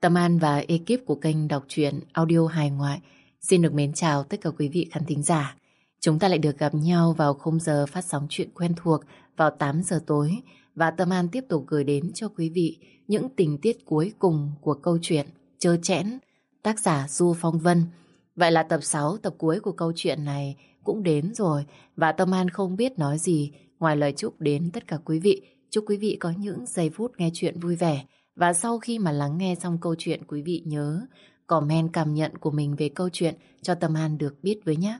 Tâm An và ekip của kênh đọc truyện audio hài ngoại xin được mến chào tất cả quý vị khán thính giả. Chúng ta lại được gặp nhau vào khung giờ phát sóng chuyện quen thuộc vào 8 giờ tối và Tâm An tiếp tục gửi đến cho quý vị những tình tiết cuối cùng của câu chuyện Chơ chẽn, tác giả Du Phong Vân. Vậy là tập 6, tập cuối của câu chuyện này cũng đến rồi và Tâm An không biết nói gì ngoài lời chúc đến tất cả quý vị. Chúc quý vị có những giây phút nghe chuyện vui vẻ và sau khi mà lắng nghe xong câu chuyện, quý vị nhớ comment cảm nhận của mình về câu chuyện cho Tâm An được biết với nhé.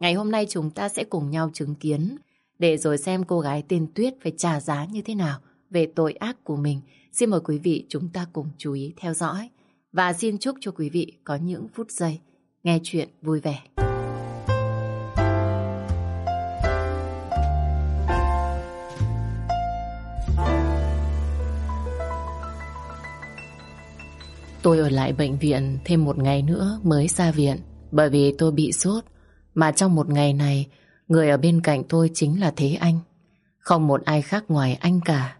Ngày hôm nay chúng ta sẽ cùng nhau chứng kiến để rồi xem cô gái tên Tuyết phải trả giá như thế nào về tội ác của mình. Xin mời quý vị chúng ta cùng chú ý theo dõi và xin chúc cho quý vị có những phút giây nghe chuyện vui vẻ. Tôi ở lại bệnh viện thêm một ngày nữa mới ra viện bởi vì tôi bị sốt. Mà trong một ngày này, người ở bên cạnh tôi chính là Thế Anh. Không một ai khác ngoài anh cả.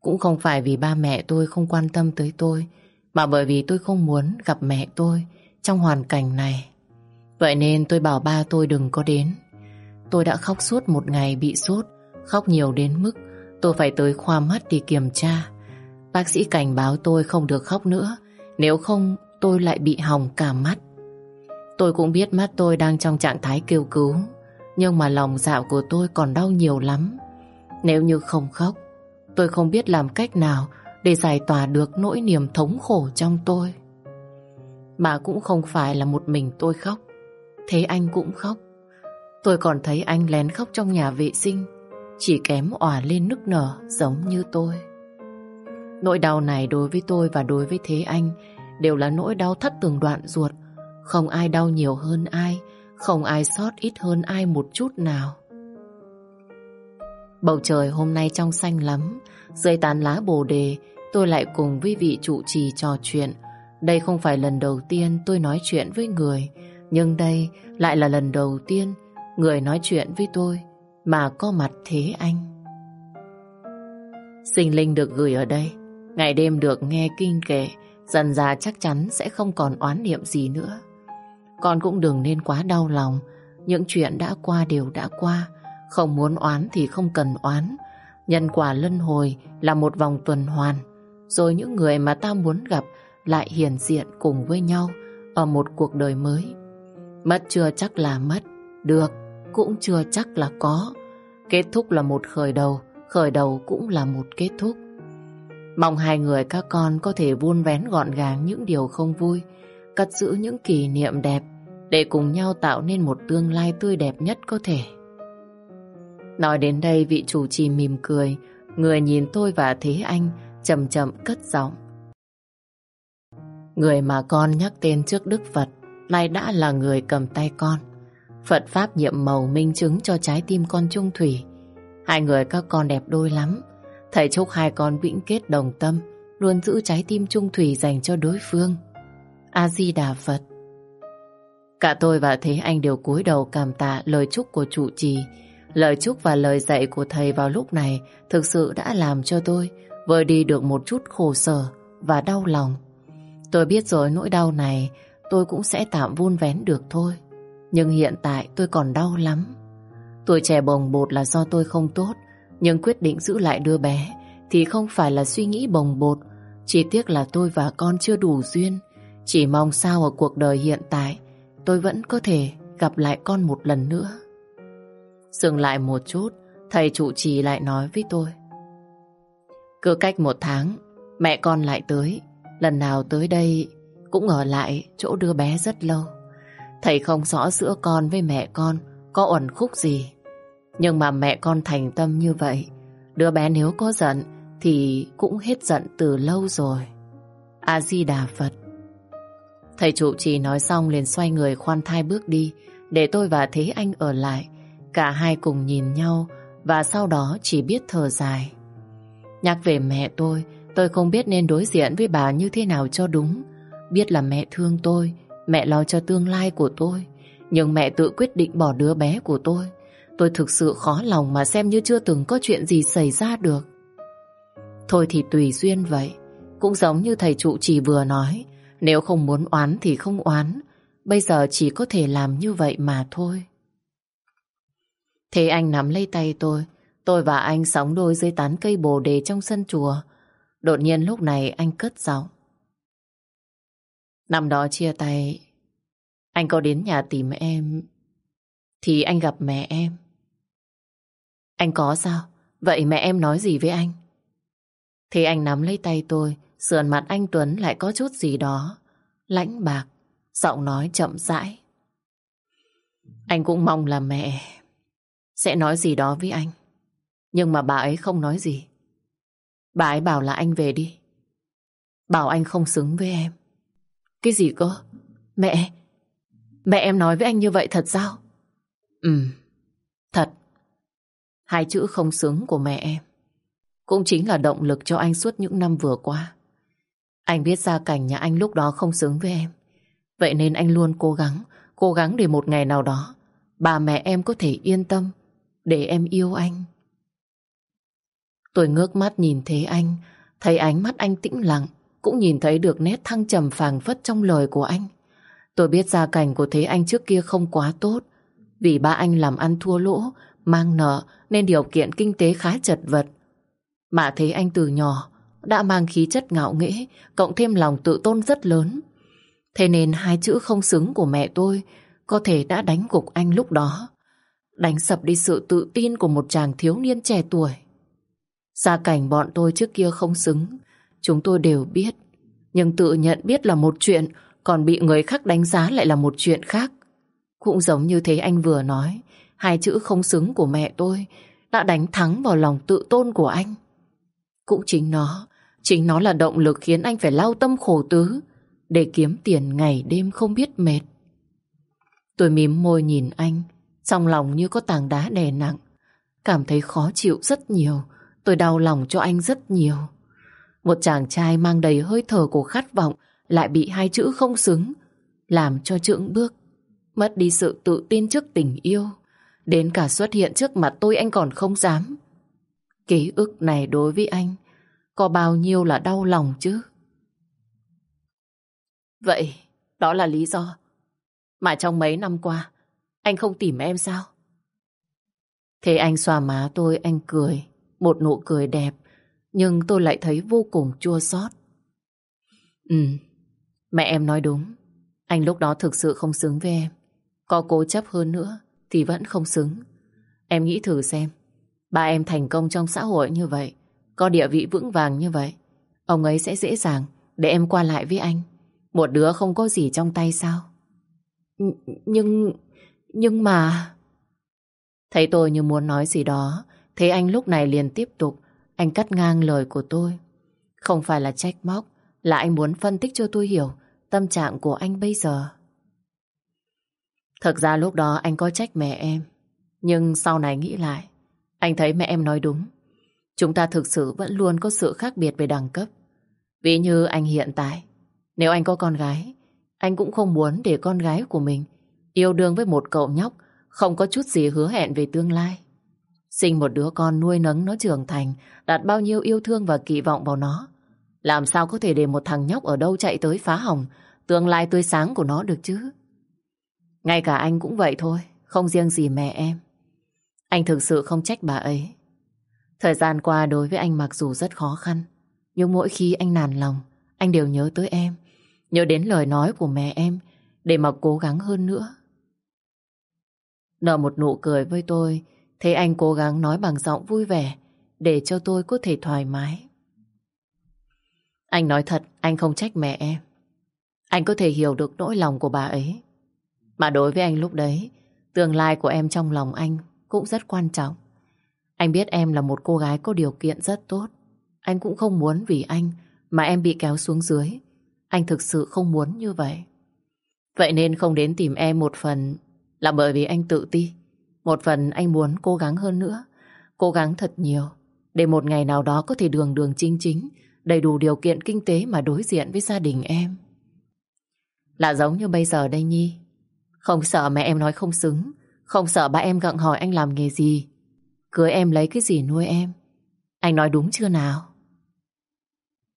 Cũng không phải vì ba mẹ tôi không quan tâm tới tôi, mà bởi vì tôi không muốn gặp mẹ tôi trong hoàn cảnh này. Vậy nên tôi bảo ba tôi đừng có đến. Tôi đã khóc suốt một ngày bị sốt, khóc nhiều đến mức tôi phải tới khoa mắt đi kiểm tra. Bác sĩ cảnh báo tôi không được khóc nữa, nếu không tôi lại bị hỏng cả mắt. Tôi cũng biết mắt tôi đang trong trạng thái kêu cứu, nhưng mà lòng dạo của tôi còn đau nhiều lắm. Nếu như không khóc, tôi không biết làm cách nào để giải tỏa được nỗi niềm thống khổ trong tôi. Mà cũng không phải là một mình tôi khóc, thế anh cũng khóc. Tôi còn thấy anh lén khóc trong nhà vệ sinh, chỉ kém òa lên nức nở giống như tôi. Nỗi đau này đối với tôi và đối với Thế Anh đều là nỗi đau thắt từng đoạn ruột. Không ai đau nhiều hơn ai, không ai sót ít hơn ai một chút nào. Bầu trời hôm nay trong xanh lắm, dưới tán lá bồ đề, tôi lại cùng với vị trụ trì trò chuyện. Đây không phải lần đầu tiên tôi nói chuyện với người, nhưng đây lại là lần đầu tiên người nói chuyện với tôi mà có mặt Thế Anh. Sinh linh được gửi ở đây, Ngày đêm được nghe kinh kệ, dần già chắc chắn sẽ không còn oán niệm gì nữa. Con cũng đừng nên quá đau lòng, những chuyện đã qua đều đã qua, không muốn oán thì không cần oán. Nhân quả luân hồi là một vòng tuần hoàn, rồi những người mà ta muốn gặp lại hiển diện cùng với nhau ở một cuộc đời mới. Mất chưa chắc là mất, được cũng chưa chắc là có. Kết thúc là một khởi đầu, khởi đầu cũng là một kết thúc. Mong hai người các con có thể vun vén gọn gàng những điều không vui, cất giữ những kỷ niệm đẹp để cùng nhau tạo nên một tương lai tươi đẹp nhất có thể. Nói đến đây vị chủ trì mỉm cười, người nhìn tôi và Thế Anh chậm chậm cất giọng. Người mà con nhắc tên trước Đức Phật nay đã là người cầm tay con. Phật Pháp nhiệm màu minh chứng cho trái tim con trung thủy. Hai người các con đẹp đôi lắm, Thầy chúc hai con vĩnh kết đồng tâm, luôn giữ trái tim trung thủy dành cho đối phương. A-di-đà Phật Cả tôi và Thế Anh đều cúi đầu cảm tạ lời chúc của trụ trì. Lời chúc và lời dạy của thầy vào lúc này thực sự đã làm cho tôi vơi đi được một chút khổ sở và đau lòng. Tôi biết rồi nỗi đau này tôi cũng sẽ tạm vun vén được thôi. Nhưng hiện tại tôi còn đau lắm. Tuổi trẻ bồng bột là do tôi không tốt nhưng quyết định giữ lại đứa bé thì không phải là suy nghĩ bồng bột. Chỉ tiếc là tôi và con chưa đủ duyên. Chỉ mong sao ở cuộc đời hiện tại tôi vẫn có thể gặp lại con một lần nữa. Dừng lại một chút, thầy trụ trì lại nói với tôi. Cứ cách một tháng, mẹ con lại tới. Lần nào tới đây cũng ở lại chỗ đứa bé rất lâu. Thầy không rõ giữa con với mẹ con có ẩn khúc gì. Nhưng mà mẹ con thành tâm như vậy, đứa bé nếu có giận thì cũng hết giận từ lâu rồi. A-di-đà Phật. Thầy trụ trì nói xong liền xoay người khoan thai bước đi, để tôi và Thế Anh ở lại. Cả hai cùng nhìn nhau và sau đó chỉ biết thở dài. Nhắc về mẹ tôi, tôi không biết nên đối diện với bà như thế nào cho đúng. Biết là mẹ thương tôi, mẹ lo cho tương lai của tôi. Nhưng mẹ tự quyết định bỏ đứa bé của tôi. Tôi thực sự khó lòng mà xem như chưa từng có chuyện gì xảy ra được. Thôi thì tùy duyên vậy. Cũng giống như thầy trụ trì vừa nói, nếu không muốn oán thì không oán, bây giờ chỉ có thể làm như vậy mà thôi. Thế anh nắm lấy tay tôi, tôi và anh sóng đôi dưới tán cây bồ đề trong sân chùa. Đột nhiên lúc này anh cất giọng. Năm đó chia tay, anh có đến nhà tìm em, thì anh gặp mẹ em. Anh có sao? Vậy mẹ em nói gì với anh? Thì anh nắm lấy tay tôi, sườn mặt anh Tuấn lại có chút gì đó. Lãnh bạc, giọng nói chậm rãi. Anh cũng mong là mẹ sẽ nói gì đó với anh. Nhưng mà bà ấy không nói gì. Bà ấy bảo là anh về đi. Bảo anh không xứng với em. Cái gì cơ? Mẹ, mẹ em nói với anh như vậy thật sao? Ừ, thật. Hai chữ không xứng của mẹ em cũng chính là động lực cho anh suốt những năm vừa qua. Anh biết gia cảnh nhà anh lúc đó không xứng với em. Vậy nên anh luôn cố gắng, cố gắng để một ngày nào đó bà mẹ em có thể yên tâm để em yêu anh. Tôi ngước mắt nhìn thấy anh, thấy ánh mắt anh tĩnh lặng, cũng nhìn thấy được nét thăng trầm phàng phất trong lời của anh. Tôi biết gia cảnh của Thế Anh trước kia không quá tốt, vì ba anh làm ăn thua lỗ, mang nợ nên điều kiện kinh tế khá chật vật. Mà Thế Anh từ nhỏ đã mang khí chất ngạo nghễ, cộng thêm lòng tự tôn rất lớn. Thế nên hai chữ không xứng của mẹ tôi có thể đã đánh gục anh lúc đó. Đánh sập đi sự tự tin của một chàng thiếu niên trẻ tuổi. Gia cảnh bọn tôi trước kia không xứng, chúng tôi đều biết. Nhưng tự nhận biết là một chuyện, còn bị người khác đánh giá lại là một chuyện khác. Cũng giống như thế anh vừa nói, hai chữ không xứng của mẹ tôi đã đánh thắng vào lòng tự tôn của anh. Cũng chính nó, chính nó là động lực khiến anh phải lao tâm khổ tứ để kiếm tiền ngày đêm không biết mệt. Tôi mím môi nhìn anh, trong lòng như có tảng đá đè nặng. Cảm thấy khó chịu rất nhiều, tôi đau lòng cho anh rất nhiều. Một chàng trai mang đầy hơi thở của khát vọng lại bị hai chữ không xứng, làm cho trượng bước, mất đi sự tự tin trước tình yêu. Đến cả xuất hiện trước mặt tôi anh còn không dám. Ký ức này đối với anh có bao nhiêu là đau lòng chứ? Vậy, đó là lý do mà trong mấy năm qua anh không tìm em sao? Thế anh xoa má tôi, anh cười, một nụ cười đẹp, nhưng tôi lại thấy vô cùng chua xót. Ừ, mẹ em nói đúng, anh lúc đó thực sự không xứng với em. Có cố chấp hơn nữa thì vẫn không xứng. Em nghĩ thử xem, ba em thành công trong xã hội như vậy, có địa vị vững vàng như vậy, ông ấy sẽ dễ dàng để em qua lại với anh. Một đứa không có gì trong tay sao? Nhưng... nhưng mà... Thấy tôi như muốn nói gì đó, thế anh lúc này liền tiếp tục, anh cắt ngang lời của tôi. Không phải là trách móc, là anh muốn phân tích cho tôi hiểu tâm trạng của anh bây giờ. Thực ra lúc đó anh có trách mẹ em, nhưng sau này nghĩ lại, anh thấy mẹ em nói đúng. Chúng ta thực sự vẫn luôn có sự khác biệt về đẳng cấp. Ví như anh hiện tại, nếu anh có con gái, anh cũng không muốn để con gái của mình yêu đương với một cậu nhóc không có chút gì hứa hẹn về tương lai. Sinh một đứa con nuôi nấng nó trưởng thành, đặt bao nhiêu yêu thương và kỳ vọng vào nó. Làm sao có thể để một thằng nhóc ở đâu chạy tới phá hỏng tương lai tươi sáng của nó được chứ? Ngay cả anh cũng vậy thôi, không riêng gì mẹ em. Anh thực sự không trách bà ấy. Thời gian qua đối với anh mặc dù rất khó khăn, nhưng mỗi khi anh nản lòng, anh đều nhớ tới em, nhớ đến lời nói của mẹ em để mà cố gắng hơn nữa. Nở một nụ cười với tôi, thấy anh cố gắng nói bằng giọng vui vẻ để cho tôi có thể thoải mái. Anh nói thật, anh không trách mẹ em. Anh có thể hiểu được nỗi lòng của bà ấy. Mà đối với anh lúc đấy, tương lai của em trong lòng anh cũng rất quan trọng. Anh biết em là một cô gái có điều kiện rất tốt. Anh cũng không muốn vì anh mà em bị kéo xuống dưới. Anh thực sự không muốn như vậy. Vậy nên không đến tìm em một phần là bởi vì anh tự ti. Một phần anh muốn cố gắng hơn nữa. Cố gắng thật nhiều. Để một ngày nào đó có thể đường đường chính chính, đầy đủ điều kiện kinh tế mà đối diện với gia đình em. Là giống như bây giờ đây Nhi. Không sợ mẹ em nói không xứng. Không sợ ba em gặng hỏi anh làm nghề gì. Cưới em lấy cái gì nuôi em. Anh nói đúng chưa nào?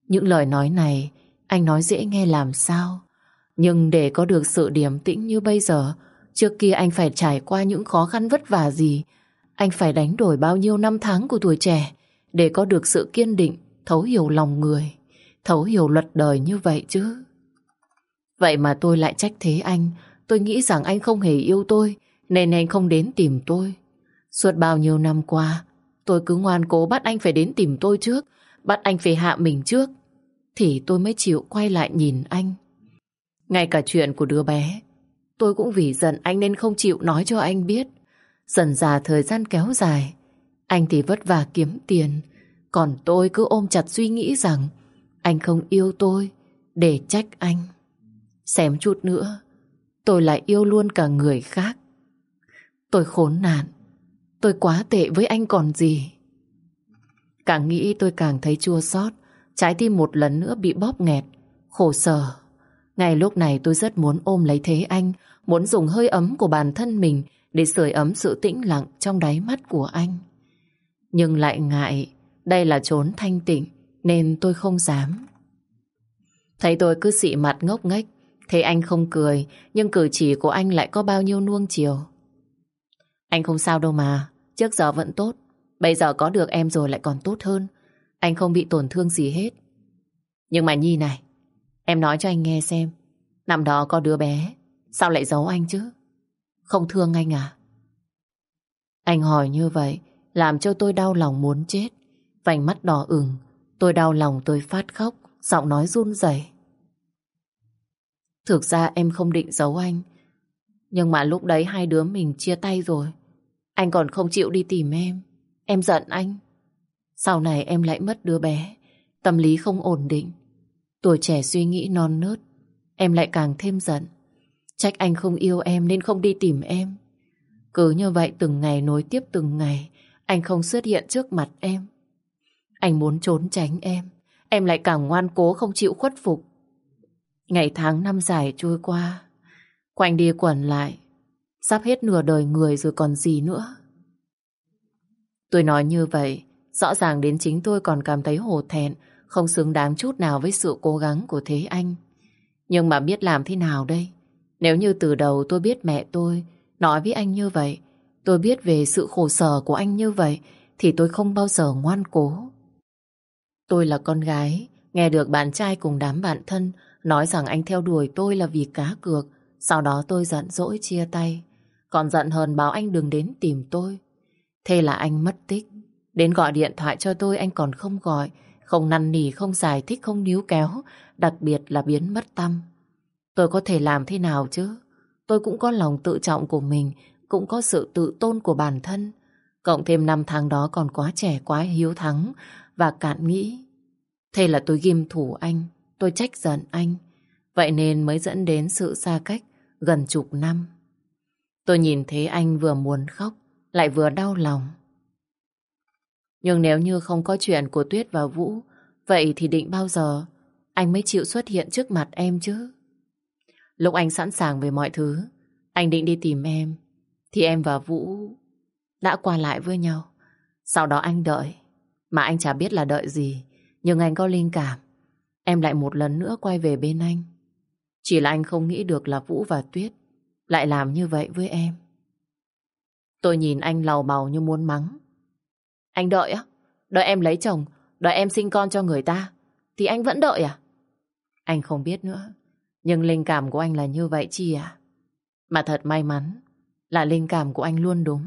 Những lời nói này anh nói dễ nghe làm sao. Nhưng để có được sự điềm tĩnh như bây giờ, trước kia anh phải trải qua những khó khăn vất vả gì. Anh phải đánh đổi bao nhiêu năm tháng của tuổi trẻ để có được sự kiên định, thấu hiểu lòng người, thấu hiểu luật đời như vậy chứ. Vậy mà tôi lại trách thế anh, tôi nghĩ rằng anh không hề yêu tôi, nên anh không đến tìm tôi. Suốt bao nhiêu năm qua, tôi cứ ngoan cố bắt anh phải đến tìm tôi trước, bắt anh phải hạ mình trước, thì tôi mới chịu quay lại nhìn anh. Ngay cả chuyện của đứa bé, tôi cũng vì giận anh nên không chịu nói cho anh biết. Dần già thời gian kéo dài, anh thì vất vả kiếm tiền, còn tôi cứ ôm chặt suy nghĩ rằng anh không yêu tôi để trách anh. Xem chút nữa, tôi lại yêu luôn cả người khác. Tôi khốn nạn, tôi quá tệ với anh còn gì. Càng nghĩ tôi càng thấy chua xót, trái tim một lần nữa bị bóp nghẹt, khổ sở. Ngay lúc này tôi rất muốn ôm lấy thế anh, muốn dùng hơi ấm của bản thân mình để sưởi ấm sự tĩnh lặng trong đáy mắt của anh. Nhưng lại ngại, đây là chốn thanh tịnh, nên tôi không dám. Thấy tôi cứ xị mặt ngốc nghếch, thấy anh không cười, nhưng cử chỉ của anh lại có bao nhiêu nuông chiều. Anh không sao đâu mà, trước giờ vẫn tốt, bây giờ có được em rồi lại còn tốt hơn. Anh không bị tổn thương gì hết. Nhưng mà Nhi này, em nói cho anh nghe xem, năm đó có đứa bé, sao lại giấu anh chứ? Không thương anh à? Anh hỏi như vậy, làm cho tôi đau lòng muốn chết. Vành mắt đỏ ửng, tôi đau lòng tôi phát khóc, giọng nói run rẩy. Thực ra em không định giấu anh, nhưng mà lúc đấy hai đứa mình chia tay rồi. Anh còn không chịu đi tìm em. Em giận anh. Sau này em lại mất đứa bé, tâm lý không ổn định. Tuổi trẻ suy nghĩ non nớt, em lại càng thêm giận. Trách anh không yêu em nên không đi tìm em. Cứ như vậy từng ngày nối tiếp từng ngày, anh không xuất hiện trước mặt em. Anh muốn trốn tránh em, em lại càng ngoan cố không chịu khuất phục. Ngày tháng năm dài trôi qua, quanh đi quẩn lại, sắp hết nửa đời người rồi còn gì nữa. Tôi nói như vậy, rõ ràng đến chính tôi còn cảm thấy hổ thẹn, không xứng đáng chút nào với sự cố gắng của Thế Anh. Nhưng mà biết làm thế nào đây? Nếu như từ đầu tôi biết mẹ tôi nói với anh như vậy, tôi biết về sự khổ sở của anh như vậy, thì tôi không bao giờ ngoan cố. Tôi là con gái, nghe được bạn trai cùng đám bạn thân nói rằng anh theo đuổi tôi là vì cá cược, sau đó tôi giận dỗi chia tay. Còn giận hơn bảo anh đừng đến tìm tôi. Thế là anh mất tích. Đến gọi điện thoại cho tôi anh còn không gọi, không năn nỉ, không giải thích, không níu kéo, đặc biệt là biến mất tâm. Tôi có thể làm thế nào chứ? Tôi cũng có lòng tự trọng của mình, cũng có sự tự tôn của bản thân. Cộng thêm năm tháng đó còn quá trẻ, quá hiếu thắng và cạn nghĩ. Thế là tôi ghim thủ anh, tôi trách giận anh. Vậy nên mới dẫn đến sự xa cách gần chục năm. Tôi nhìn thấy anh vừa muốn khóc, lại vừa đau lòng. Nhưng nếu như không có chuyện của Tuyết và Vũ, vậy thì định bao giờ anh mới chịu xuất hiện trước mặt em chứ? Lúc anh sẵn sàng về mọi thứ, anh định đi tìm em, thì em và Vũ đã qua lại với nhau. Sau đó anh đợi, mà anh chả biết là đợi gì, nhưng anh có linh cảm. Em lại một lần nữa quay về bên anh. Chỉ là anh không nghĩ được là Vũ và Tuyết lại làm như vậy với em. Tôi nhìn anh lầu bầu như muốn mắng. Anh đợi á? Đợi em lấy chồng, đợi em sinh con cho người ta, thì anh vẫn đợi à? Anh không biết nữa, nhưng linh cảm của anh là như vậy chi à? Mà thật may mắn là linh cảm của anh luôn đúng.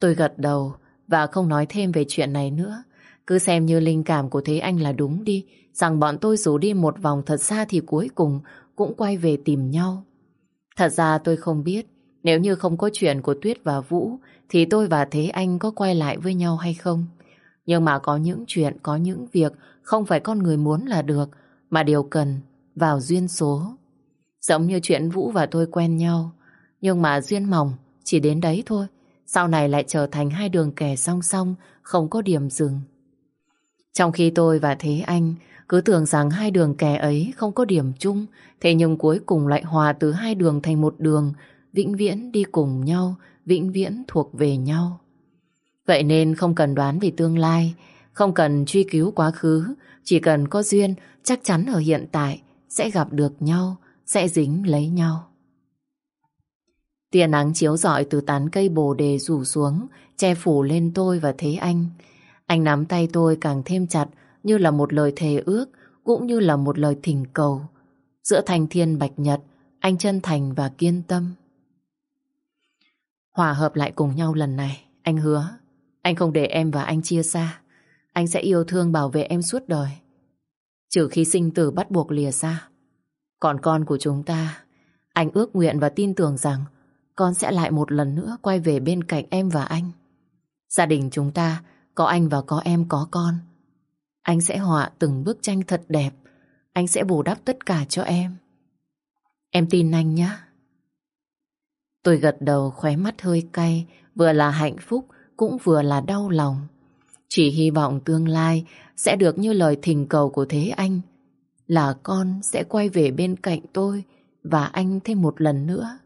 Tôi gật đầu và không nói thêm về chuyện này nữa. Cứ xem như linh cảm của Thế Anh là đúng đi, rằng bọn tôi dù đi một vòng thật xa thì cuối cùng cũng quay về tìm nhau. Thật ra tôi không biết nếu như không có chuyện của Tuyết và Vũ thì tôi và Thế Anh có quay lại với nhau hay không. Nhưng mà có những chuyện, có những việc không phải con người muốn là được mà điều cần vào duyên số. Giống như chuyện Vũ và tôi quen nhau nhưng mà duyên mỏng chỉ đến đấy thôi. Sau này lại trở thành hai đường kẻ song song không có điểm dừng. Trong khi tôi và Thế Anh cứ tưởng rằng hai đường kẻ ấy không có điểm chung, thế nhưng cuối cùng lại hòa từ hai đường thành một đường, vĩnh viễn đi cùng nhau, vĩnh viễn thuộc về nhau. Vậy nên không cần đoán về tương lai, Không cần truy cứu quá khứ, chỉ cần có duyên, chắc chắn ở hiện tại sẽ gặp được nhau, sẽ dính lấy nhau. Tia nắng chiếu rọi từ tán cây bồ đề rủ xuống, che phủ lên tôi và Thế Anh. Anh nắm tay tôi càng thêm chặt như là một lời thề ước, cũng như là một lời thỉnh cầu. Giữa thành thiên bạch nhật, anh chân thành và kiên tâm. Hòa hợp lại cùng nhau lần này, anh hứa, anh không để em và anh chia xa. Anh sẽ yêu thương bảo vệ em suốt đời. Trừ khi sinh tử bắt buộc lìa xa. Còn con của chúng ta, anh ước nguyện và tin tưởng rằng con sẽ lại một lần nữa quay về bên cạnh em và anh. Gia đình chúng ta có anh và có em có con. Anh sẽ họa từng bức tranh thật đẹp. Anh sẽ bù đắp tất cả cho em. Em tin anh nhé. Tôi gật đầu khóe mắt hơi cay, vừa là hạnh phúc cũng vừa là đau lòng. Chỉ hy vọng tương lai sẽ được như lời thỉnh cầu của Thế Anh, là con sẽ quay về bên cạnh tôi và anh thêm một lần nữa.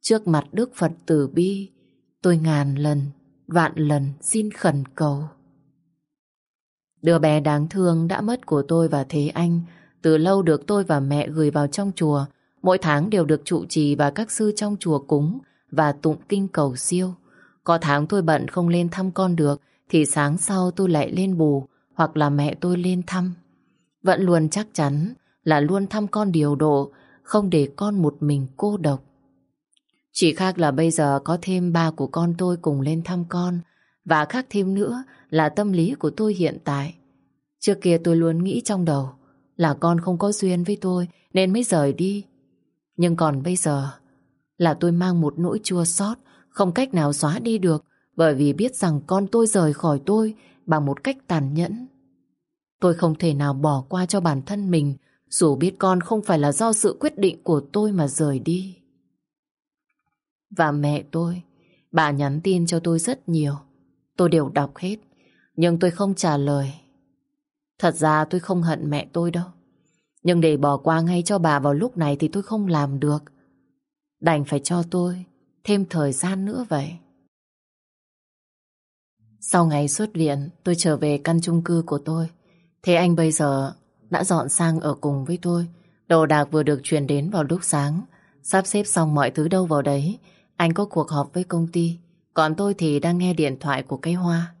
Trước mặt Đức Phật Tử Bi, tôi ngàn lần, vạn lần xin khẩn cầu. Đứa bé đáng thương đã mất của tôi và Thế Anh, từ lâu được tôi và mẹ gửi vào trong chùa, mỗi tháng đều được trụ trì và các sư trong chùa cúng và tụng kinh cầu siêu. Có tháng tôi bận không lên thăm con được, thì sáng sau tôi lại lên bù, hoặc là mẹ tôi lên thăm. Vẫn luôn chắc chắn là luôn thăm con điều độ, không để con một mình cô độc. Chỉ khác là bây giờ có thêm ba của con tôi cùng lên thăm con, và khác thêm nữa là tâm lý của tôi hiện tại. Trước kia tôi luôn nghĩ trong đầu là con không có duyên với tôi nên mới rời đi. Nhưng còn bây giờ là tôi mang một nỗi chua xót, không cách nào xóa đi được, bởi vì biết rằng con tôi rời khỏi tôi bằng một cách tàn nhẫn. Tôi không thể nào bỏ qua cho bản thân mình, dù biết con không phải là do sự quyết định của tôi mà rời đi. Và mẹ tôi, bà nhắn tin cho tôi rất nhiều. Tôi đều đọc hết, nhưng tôi không trả lời. Thật ra tôi không hận mẹ tôi đâu. Nhưng để bỏ qua ngay cho bà vào lúc này thì tôi không làm được. Đành phải cho tôi thêm thời gian nữa vậy. Sau ngày xuất viện, tôi trở về căn chung cư của tôi. Thế anh bây giờ đã dọn sang ở cùng với tôi. Đồ đạc vừa được chuyển đến vào lúc sáng. Sắp xếp xong mọi thứ đâu vào đấy. Anh có cuộc họp với công ty. Còn tôi thì đang nghe điện thoại của cây hoa.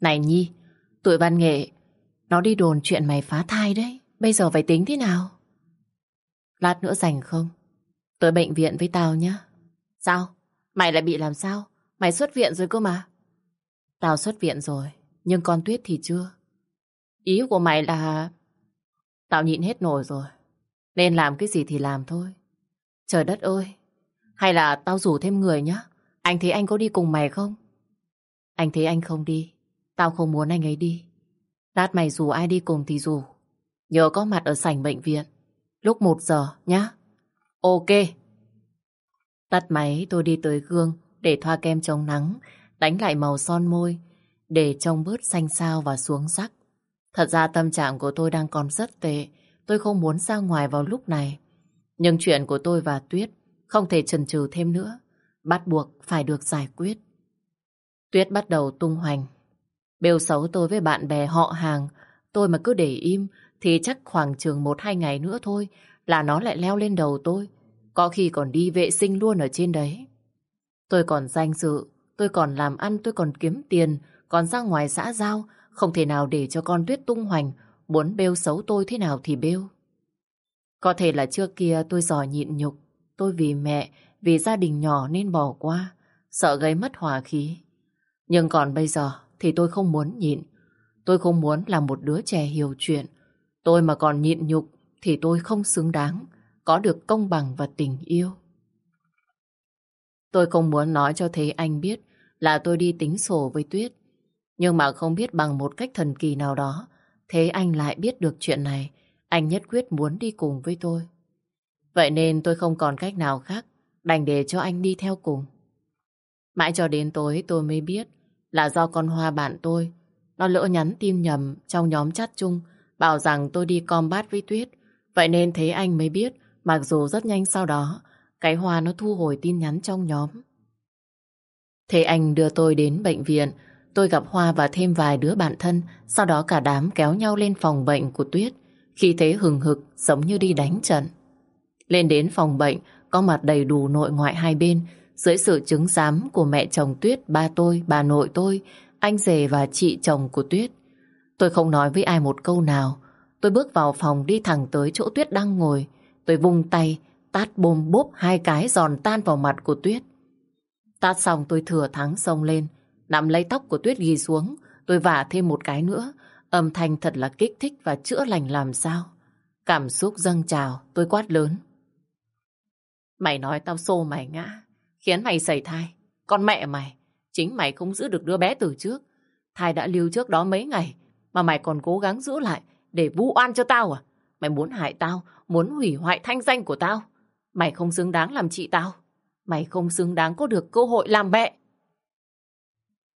Này Nhi, tụi văn nghệ, nó đi đồn chuyện mày phá thai đấy. Bây giờ phải tính thế nào? Lát nữa rảnh không? Tới bệnh viện với tao nhé. Sao? Mày lại bị làm sao? Mày xuất viện rồi cơ mà. Tao xuất viện rồi, nhưng con Tuyết thì chưa. Ý của mày là... Tao nhịn hết nổi rồi. Nên làm cái gì thì làm thôi. Trời đất ơi! Hay là tao rủ thêm người nhá? Anh thấy anh có đi cùng mày không? Anh thấy anh không đi. Tao không muốn anh ấy đi. Lát mày rủ ai đi cùng thì rủ. Nhớ có mặt ở sảnh bệnh viện. Lúc một giờ nhá. Ok. Tắt máy tôi đi tới gương để thoa kem chống nắng đánh lại màu son môi để trông bớt xanh xao và xuống sắc. Thật ra tâm trạng của tôi đang còn rất tệ, tôi không muốn ra ngoài vào lúc này. Nhưng chuyện của tôi và Tuyết không thể chần chừ thêm nữa, bắt buộc phải được giải quyết. Tuyết bắt đầu tung hoành. Bêu xấu tôi với bạn bè họ hàng, tôi mà cứ để im thì chắc khoảng chừng một hai ngày nữa thôi là nó lại leo lên đầu tôi. Có khi còn đi vệ sinh luôn ở trên đấy. Tôi còn danh dự, Tôi còn làm ăn, tôi còn kiếm tiền, còn ra ngoài xã giao, không thể nào để cho con Tuyết tung hoành, muốn bêu xấu tôi thế nào thì bêu. Có thể là trước kia tôi giỏi nhịn nhục, tôi vì mẹ, vì gia đình nhỏ nên bỏ qua, sợ gây mất hòa khí. Nhưng còn bây giờ thì tôi không muốn nhịn, tôi không muốn là một đứa trẻ hiểu chuyện. Tôi mà còn nhịn nhục thì tôi không xứng đáng, có được công bằng và tình yêu. Tôi không muốn nói cho Thế Anh biết là tôi đi tính sổ với Tuyết. Nhưng mà không biết bằng một cách thần kỳ nào đó, Thế Anh lại biết được chuyện này. Anh nhất quyết muốn đi cùng với tôi. Vậy nên tôi không còn cách nào khác, đành để cho anh đi theo cùng. Mãi cho đến tối tôi mới biết là do con Hoa bạn tôi. Nó lỡ nhắn tin nhầm trong nhóm chat chung, bảo rằng tôi đi combat với Tuyết. Vậy nên Thế Anh mới biết, mặc dù rất nhanh sau đó, cái Hoa nó thu hồi tin nhắn trong nhóm. Thế anh đưa tôi đến bệnh viện. tôi gặp Hoa và thêm vài đứa bạn thân, sau đó cả đám kéo nhau lên phòng bệnh của Tuyết. Khi thế hừng hực, giống như đi đánh trận. Lên đến phòng bệnh, có mặt đầy đủ nội ngoại hai bên, dưới sự chứng giám của mẹ chồng Tuyết, ba tôi, bà nội tôi, anh rể và chị chồng của Tuyết. Tôi không nói với ai một câu nào. Tôi bước vào phòng đi thẳng tới chỗ Tuyết đang ngồi. Tôi vung tay, tát bôm bốp hai cái giòn tan vào mặt của Tuyết. Tát xong tôi thừa thắng xông lên, nắm lấy tóc của Tuyết ghi xuống. Tôi vả thêm một cái nữa. Âm thanh thật là kích thích và chữa lành làm sao. Cảm xúc dâng trào, tôi quát lớn. Mày nói tao xô mày ngã, khiến mày sẩy thai. Con mẹ mày, chính mày không giữ được đứa bé từ trước. Thai đã lưu trước đó mấy ngày, mà mày còn cố gắng giữ lại để vu oan cho tao à? Mày muốn hại tao, muốn hủy hoại thanh danh của tao. Mày không xứng đáng làm chị tao. Mày không xứng đáng có được cơ hội làm mẹ.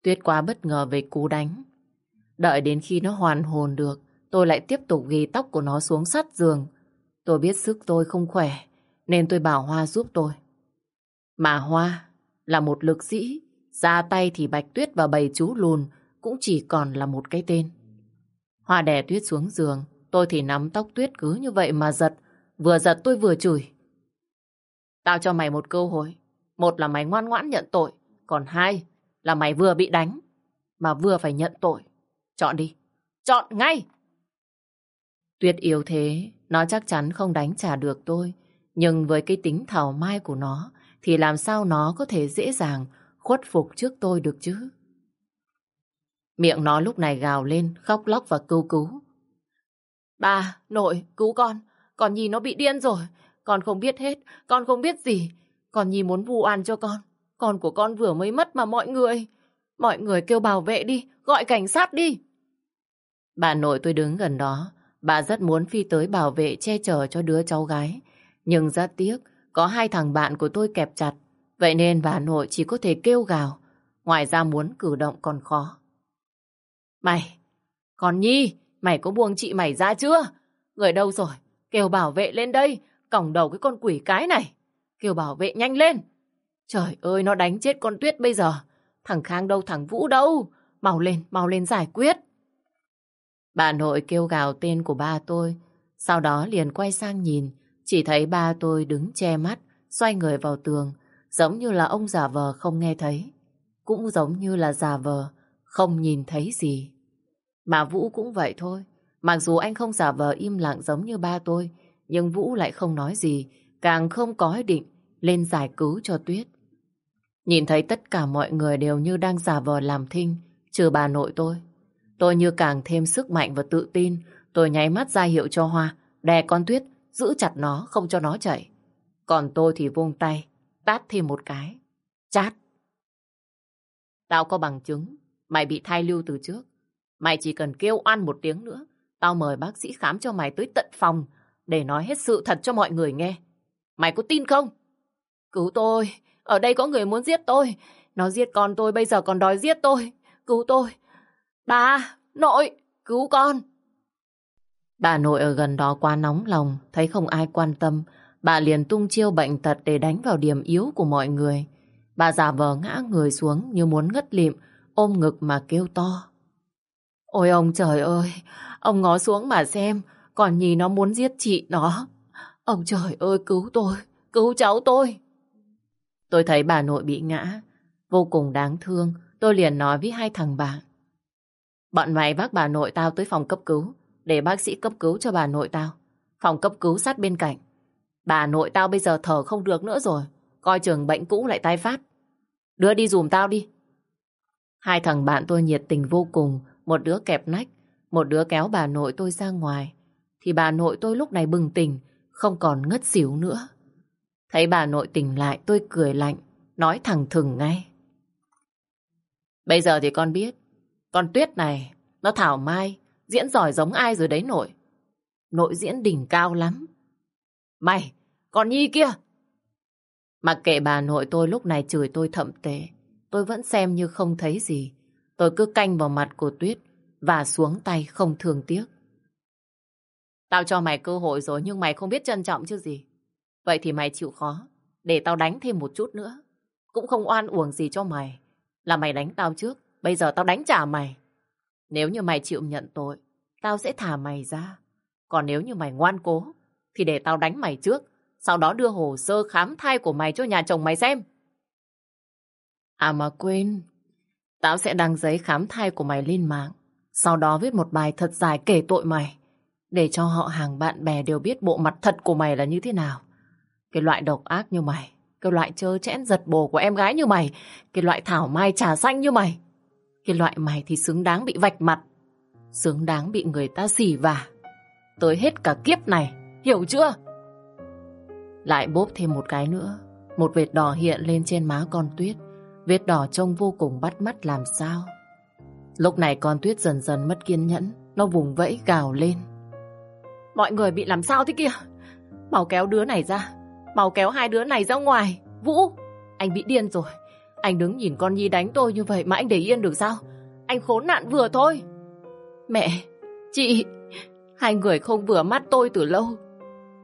Tuyết quá bất ngờ về cú đánh. Đợi đến khi nó hoàn hồn được, tôi lại tiếp tục ghi tóc của nó xuống sát giường. Tôi biết sức tôi không khỏe, nên tôi bảo Hoa giúp tôi. Mà Hoa là một lực sĩ, ra tay thì Bạch Tuyết và bầy chú lùn cũng chỉ còn là một cái tên. Hoa đè Tuyết xuống giường, tôi thì nắm tóc Tuyết cứ như vậy mà giật. Vừa giật tôi vừa chửi. Tao cho mày một cơ hội. Một là mày ngoan ngoãn nhận tội, còn hai là mày vừa bị đánh, mà vừa phải nhận tội. Chọn đi, chọn ngay! Tuyết yếu thế, nó chắc chắn không đánh trả được tôi. Nhưng với cái tính thảo mai của nó, thì làm sao nó có thể dễ dàng khuất phục trước tôi được chứ? Miệng nó lúc này gào lên, khóc lóc và cứu cứu. Bà, nội, cứu con. Con Nhi nó bị điên rồi. Con không biết hết, con không biết gì. Con Nhi muốn vu oan cho con. Con của con vừa mới mất mà mọi người. Mọi người kêu bảo vệ đi, gọi cảnh sát đi. Bà nội tôi đứng gần đó. Bà rất muốn phi tới bảo vệ che chở cho đứa cháu gái. Nhưng rất tiếc, có hai thằng bạn của tôi kẹp chặt. Vậy nên bà nội chỉ có thể kêu gào. Ngoài ra muốn cử động còn khó. Mày, con Nhi, mày có buông chị mày ra chưa? Người đâu rồi? Kêu bảo vệ lên đây, còng đầu cái con quỷ cái này. Kêu bảo vệ nhanh lên. Trời ơi, nó đánh chết con Tuyết bây giờ. Thằng Khang đâu, thằng Vũ đâu. Mau lên, mau lên giải quyết. Bà nội kêu gào tên của ba tôi, sau đó liền quay sang nhìn, chỉ thấy ba tôi đứng che mắt, xoay người vào tường, giống như là ông giả vờ không nghe thấy. Cũng giống như là giả vờ, không nhìn thấy gì. Mà Vũ cũng vậy thôi. Mặc dù anh không giả vờ im lặng giống như ba tôi, nhưng Vũ lại không nói gì, càng không có ý định lên giải cứu cho Tuyết. Nhìn thấy tất cả mọi người đều như đang giả vờ làm thinh, trừ bà nội tôi. Tôi như càng thêm sức mạnh và tự tin, tôi nháy mắt ra hiệu cho Hoa, đè con Tuyết, giữ chặt nó, không cho nó chạy. Còn tôi thì vung tay, tát thêm một cái. Chát. Tao có bằng chứng, mày bị thai lưu từ trước. Mày chỉ cần kêu oan một tiếng nữa, tao mời bác sĩ khám cho mày tới tận phòng để nói hết sự thật cho mọi người nghe. Mày có tin không? Cứu tôi, ở đây có người muốn giết tôi. Nó giết con tôi, bây giờ còn đòi giết tôi. Cứu tôi. Bà, nội, cứu con. Bà nội ở gần đó quá nóng lòng, thấy không ai quan tâm. Bà liền tung chiêu bệnh tật để đánh vào điểm yếu của mọi người. Bà giả vờ ngã người xuống như muốn ngất lịm, ôm ngực mà kêu to. Ôi ông trời ơi, ông ngó xuống mà xem, còn nhìn nó muốn giết chị nó. Ông trời ơi cứu tôi, cứu cháu tôi. Tôi thấy bà nội bị ngã, vô cùng đáng thương, tôi liền nói với hai thằng bạn. Bọn mày vác bà nội tao tới phòng cấp cứu, để bác sĩ cấp cứu cho bà nội tao. Phòng cấp cứu sát bên cạnh. Bà nội tao bây giờ thở không được nữa rồi, coi chừng bệnh cũ lại tái phát. Đưa đi dùm tao đi. Hai thằng bạn tôi nhiệt tình vô cùng, một đứa kẹp nách, một đứa kéo bà nội tôi ra ngoài. Thì bà nội tôi lúc này bừng tỉnh, không còn ngất xỉu nữa. Thấy bà nội tỉnh lại tôi cười lạnh, nói thẳng thừng ngay. Bây giờ thì con biết, con Tuyết này, nó thảo mai, diễn giỏi giống ai rồi đấy nội. Nội diễn đỉnh cao lắm. Mày, con Nhi kia! Mặc kệ bà nội tôi lúc này chửi tôi thậm tệ, tôi vẫn xem như không thấy gì. Tôi cứ canh vào mặt của Tuyết và xuống tay không thương tiếc. Tao cho mày cơ hội rồi nhưng mày không biết trân trọng chứ gì. Vậy thì mày chịu khó, để tao đánh thêm một chút nữa. Cũng không oan uổng gì cho mày. Là mày đánh tao trước, bây giờ tao đánh trả mày. Nếu như mày chịu nhận tội, tao sẽ thả mày ra. Còn nếu như mày ngoan cố, thì để tao đánh mày trước, sau đó đưa hồ sơ khám thai của mày cho nhà chồng mày xem. À mà quên, tao sẽ đăng giấy khám thai của mày lên mạng, sau đó viết một bài thật dài kể tội mày, để cho họ hàng bạn bè đều biết bộ mặt thật của mày là như thế nào. Cái loại độc ác như mày, cái loại trơ chẽn giật bồ của em gái như mày, cái loại thảo mai trà xanh như mày. Cái loại mày thì xứng đáng bị vạch mặt, xứng đáng bị người ta xỉ vả. Tới hết cả kiếp này, hiểu chưa? Lại bốp thêm một cái nữa, một vệt đỏ hiện lên trên má con Tuyết. Vết đỏ trông vô cùng bắt mắt làm sao. Lúc này con Tuyết dần dần mất kiên nhẫn, nó vùng vẫy gào lên. Mọi người bị làm sao thế kia? Màu kéo đứa này ra, Màu kéo hai đứa này ra ngoài. Vũ, anh bị điên rồi. Anh đứng nhìn con Nhi đánh tôi như vậy mà anh để yên được sao? Anh khốn nạn vừa thôi. Mẹ, chị, hai người không vừa mắt tôi từ lâu.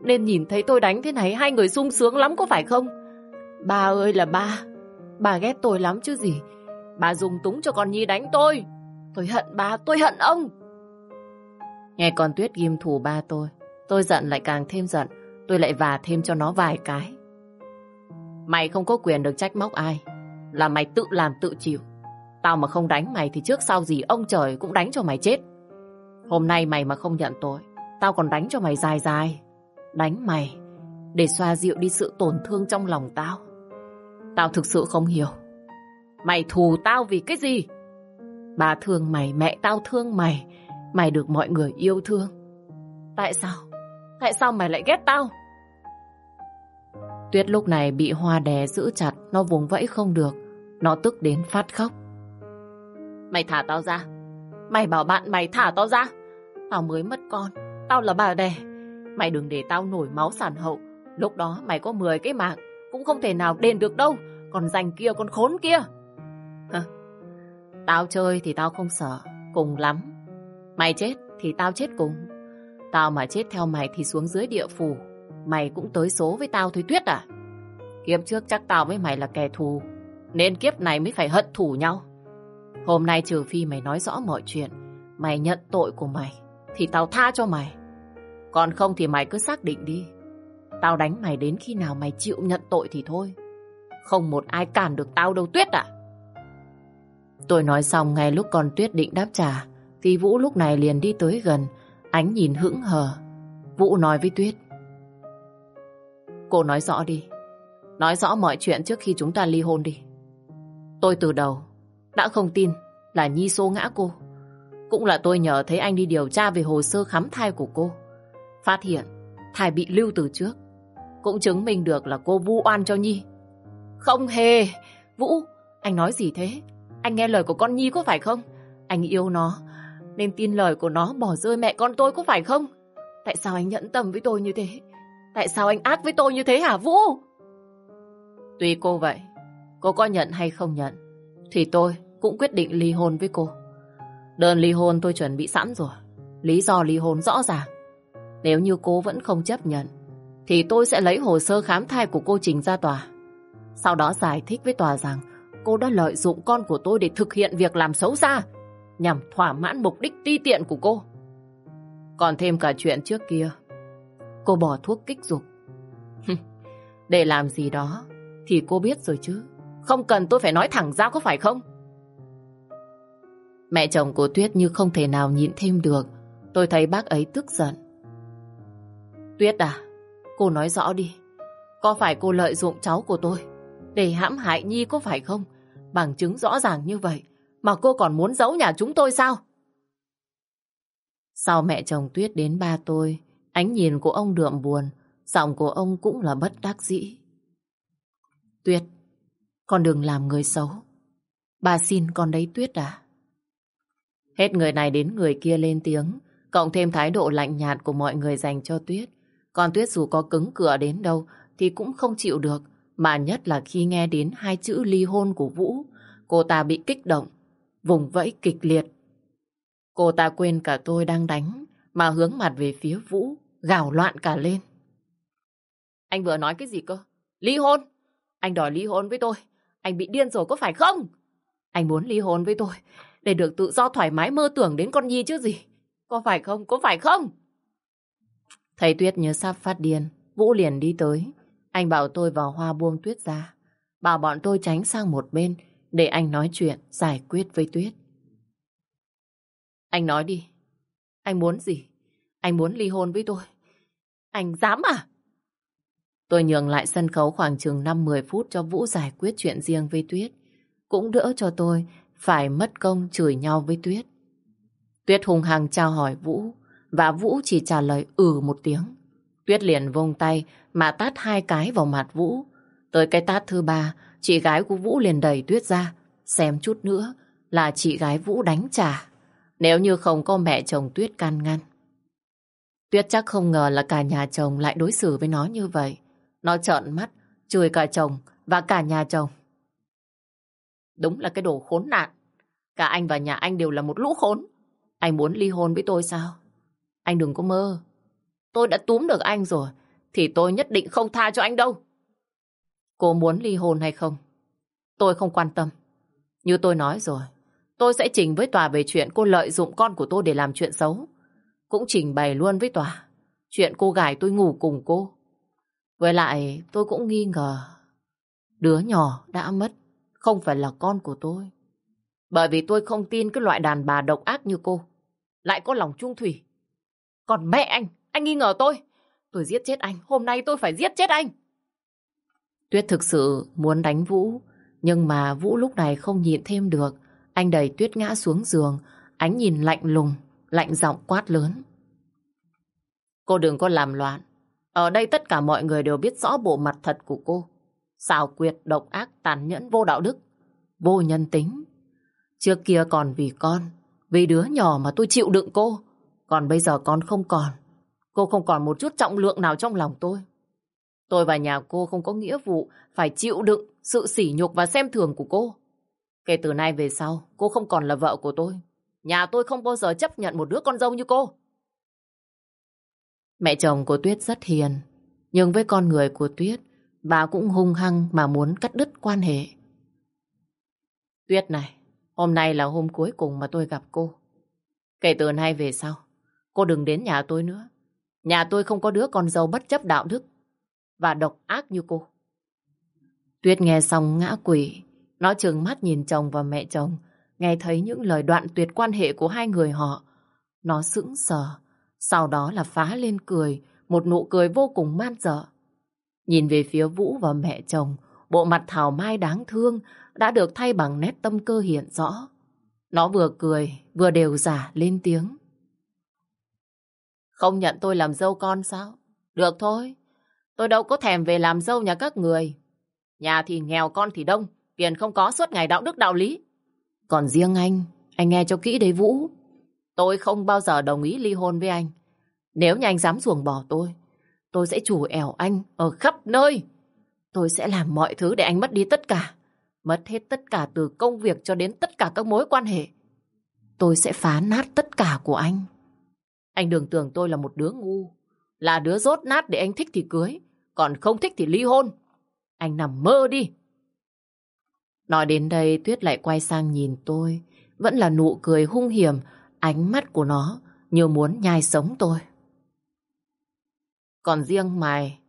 Nên nhìn thấy tôi đánh thế này hai người sung sướng lắm có phải không? Ba ơi là ba, bà ghét tôi lắm chứ gì. Bà dùng túng cho con Nhi đánh tôi. Tôi hận bà, tôi hận ông. Nghe con Tuyết ghim thù ba tôi, tôi giận lại càng thêm giận. Tôi lại vả thêm cho nó vài cái. Mày không có quyền được trách móc ai. Là mày tự làm tự chịu. Tao mà không đánh mày thì trước sau gì ông trời cũng đánh cho mày chết. Hôm nay mày mà không nhận tội, tao còn đánh cho mày dài dài. Đánh mày để xoa dịu đi sự tổn thương trong lòng tao. Tao thực sự không hiểu. Mày thù tao vì cái gì? Bà thương mày, mẹ tao thương mày. Mày được mọi người yêu thương. Tại sao? Tại sao mày lại ghét tao? Tuyết lúc này bị hoa đè giữ chặt, nó vùng vẫy không được. Nó tức đến phát khóc. Mày thả tao ra. Mày bảo bạn mày thả tao ra. Tao mới mất con. Tao là bà đẻ. Mày đừng để tao nổi máu sản hậu. Lúc đó mày có 10 cái mạng. Cũng không thể nào đền được đâu. Còn dành kia, con khốn kia. Hả? Tao chơi thì tao không sợ. Cùng lắm. Mày chết thì tao chết cùng. Tao mà chết theo mày thì xuống dưới địa phủ. Mày cũng tới số với tao thôi, Tuyết à? Kiếp trước chắc tao với mày là kẻ thù. Nên kiếp này mới phải hận thù nhau. Hôm nay trừ phi mày nói rõ mọi chuyện, mày nhận tội của mày, thì tao tha cho mày. Còn không thì mày cứ xác định đi. Tao đánh mày đến khi nào mày chịu nhận tội thì thôi. Không một ai cản được tao đâu Tuyết ạ. Tôi nói xong ngay lúc con Tuyết định đáp trả, thì Vũ lúc này liền đi tới gần, ánh nhìn hững hờ. Vũ nói với Tuyết. Cô nói rõ đi. Nói rõ mọi chuyện trước khi chúng ta ly hôn đi. Tôi từ đầu đã không tin là Nhi xô ngã cô. Cũng là tôi nhờ thấy anh đi điều tra về hồ sơ khám thai của cô. Phát hiện thai bị lưu từ trước. Cũng chứng minh được là cô vu oan cho Nhi. Không hề. Vũ, anh nói gì thế? Anh nghe lời của con Nhi có phải không? Anh yêu nó, nên tin lời của nó bỏ rơi mẹ con tôi có phải không? Tại sao anh nhẫn tâm với tôi như thế? Tại sao anh ác với tôi như thế hả Vũ? tuy cô vậy, cô có nhận hay không nhận, thì tôi cũng quyết định ly hôn với cô. Đơn ly hôn tôi chuẩn bị sẵn rồi. Lý do ly hôn rõ ràng. Nếu như cô vẫn không chấp nhận, thì tôi sẽ lấy hồ sơ khám thai của cô trình ra tòa. Sau đó giải thích với tòa rằng cô đã lợi dụng con của tôi để thực hiện việc làm xấu xa, nhằm thỏa mãn mục đích ti tiện của cô. Còn thêm cả chuyện trước kia, cô bỏ thuốc kích dục. để làm gì đó thì cô biết rồi chứ. Không cần tôi phải nói thẳng ra có phải không? Mẹ chồng của Tuyết như không thể nào nhịn thêm được. Tôi thấy bác ấy tức giận. Tuyết à, cô nói rõ đi. Có phải cô lợi dụng cháu của tôi để hãm hại Nhi có phải không? Bằng chứng rõ ràng như vậy mà cô còn muốn giấu nhà chúng tôi sao? Sau mẹ chồng Tuyết đến ba tôi, ánh nhìn của ông đượm buồn, giọng của ông cũng là bất đắc dĩ. Tuyết, con đừng làm người xấu. Bà xin con đấy Tuyết à? Hết người này đến người kia lên tiếng, cộng thêm thái độ lạnh nhạt của mọi người dành cho Tuyết. Còn Tuyết dù có cứng cửa đến đâu thì cũng không chịu được, mà nhất là khi nghe đến hai chữ ly hôn của Vũ, cô ta bị kích động, vùng vẫy kịch liệt. Cô ta quên cả tôi đang đánh, mà hướng mặt về phía Vũ, gào loạn cả lên. Anh vừa nói cái gì cơ? Ly hôn? Anh đòi ly hôn với tôi. Anh bị điên rồi có phải không? Anh muốn ly hôn với tôi để được tự do thoải mái mơ tưởng đến con Nhi chứ gì. Có phải không? Có phải không? Thầy Tuyết nhớ sắp phát điên. Vũ liền đi tới. Anh bảo tôi vào hoa buông Tuyết ra. Bảo bọn tôi tránh sang một bên để anh nói chuyện, giải quyết với Tuyết. Anh nói đi. Anh muốn gì? Anh muốn ly hôn với tôi. Anh dám à? Tôi nhường lại sân khấu khoảng chừng 5-10 phút cho Vũ giải quyết chuyện riêng với Tuyết. Cũng đỡ cho tôi phải mất công chửi nhau với Tuyết. Tuyết hung hăng trao hỏi Vũ và Vũ chỉ trả lời ừ một tiếng. Tuyết liền vung tay mà tát hai cái vào mặt Vũ. Tới cái tát thứ ba, chị gái của Vũ liền đẩy Tuyết ra. Xem chút nữa là chị gái Vũ đánh trả. Nếu như không có mẹ chồng Tuyết can ngăn. Tuyết chắc không ngờ là cả nhà chồng lại đối xử với nó như vậy. Nó trợn mắt, chửi cả chồng và cả nhà chồng. Đúng là cái đồ khốn nạn. Cả anh và nhà anh đều là một lũ khốn. Anh muốn ly hôn với tôi sao? Anh đừng có mơ. Tôi đã túm được anh rồi, thì tôi nhất định không tha cho anh đâu. Cô muốn ly hôn hay không? Tôi không quan tâm. Như tôi nói rồi, tôi sẽ trình với tòa về chuyện cô lợi dụng con của tôi để làm chuyện xấu. Cũng trình bày luôn với tòa. Chuyện cô gái tôi ngủ cùng cô. Với lại tôi cũng nghi ngờ đứa nhỏ đã mất không phải là con của tôi. Bởi vì tôi không tin cái loại đàn bà độc ác như cô lại có lòng trung thủy. Còn mẹ anh, anh nghi ngờ tôi. Tôi giết chết anh, hôm nay tôi phải giết chết anh. Tuyết thực sự muốn đánh Vũ, nhưng mà Vũ lúc này không nhịn thêm được. Anh đẩy Tuyết ngã xuống giường, ánh nhìn lạnh lùng, lạnh giọng quát lớn. Cô đừng có làm loạn. Ở đây tất cả mọi người đều biết rõ bộ mặt thật của cô. Xào quyệt, độc ác, tàn nhẫn, vô đạo đức, vô nhân tính. Trước kia còn vì con, vì đứa nhỏ mà tôi chịu đựng cô. Còn bây giờ con không còn. Cô không còn một chút trọng lượng nào trong lòng tôi. Tôi và nhà cô không có nghĩa vụ phải chịu đựng sự sỉ nhục và xem thường của cô. Kể từ nay về sau, cô không còn là vợ của tôi. Nhà tôi không bao giờ chấp nhận một đứa con dâu như cô. Mẹ chồng của Tuyết rất hiền, nhưng với con người của Tuyết, bà cũng hung hăng mà muốn cắt đứt quan hệ. Tuyết này, hôm nay là hôm cuối cùng mà tôi gặp cô. Kể từ nay về sau, cô đừng đến nhà tôi nữa. Nhà tôi không có đứa con dâu bất chấp đạo đức và độc ác như cô. Tuyết nghe xong ngã quỷ, nó trừng mắt nhìn chồng và mẹ chồng, nghe thấy những lời đoạn tuyệt quan hệ của hai người họ. Nó sững sờ, sau đó là phá lên cười, một nụ cười vô cùng man dợ. Nhìn về phía Vũ và mẹ chồng, bộ mặt thảo mai đáng thương đã được thay bằng nét tâm cơ hiện rõ. Nó vừa cười, vừa đều giả lên tiếng. Không nhận tôi làm dâu con sao? Được thôi, tôi đâu có thèm về làm dâu nhà các người. Nhà thì nghèo con thì đông, tiền không có suốt ngày đạo đức đạo lý. Còn riêng anh, anh nghe cho kỹ đấy Vũ. Tôi không bao giờ đồng ý ly hôn với anh. Nếu như anh dám ruồng bỏ tôi, tôi sẽ chủ ẻo anh ở khắp nơi. Tôi sẽ làm mọi thứ để anh mất đi tất cả. Mất hết tất cả từ công việc cho đến tất cả các mối quan hệ. Tôi sẽ phá nát tất cả của anh. Anh đừng tưởng tôi là một đứa ngu. Là đứa rốt nát để anh thích thì cưới. Còn không thích thì ly hôn. Anh nằm mơ đi. Nói đến đây Tuyết lại quay sang nhìn tôi. Vẫn là nụ cười hung hiểm. Ánh mắt của nó như muốn nhai sống tôi. Còn riêng mày,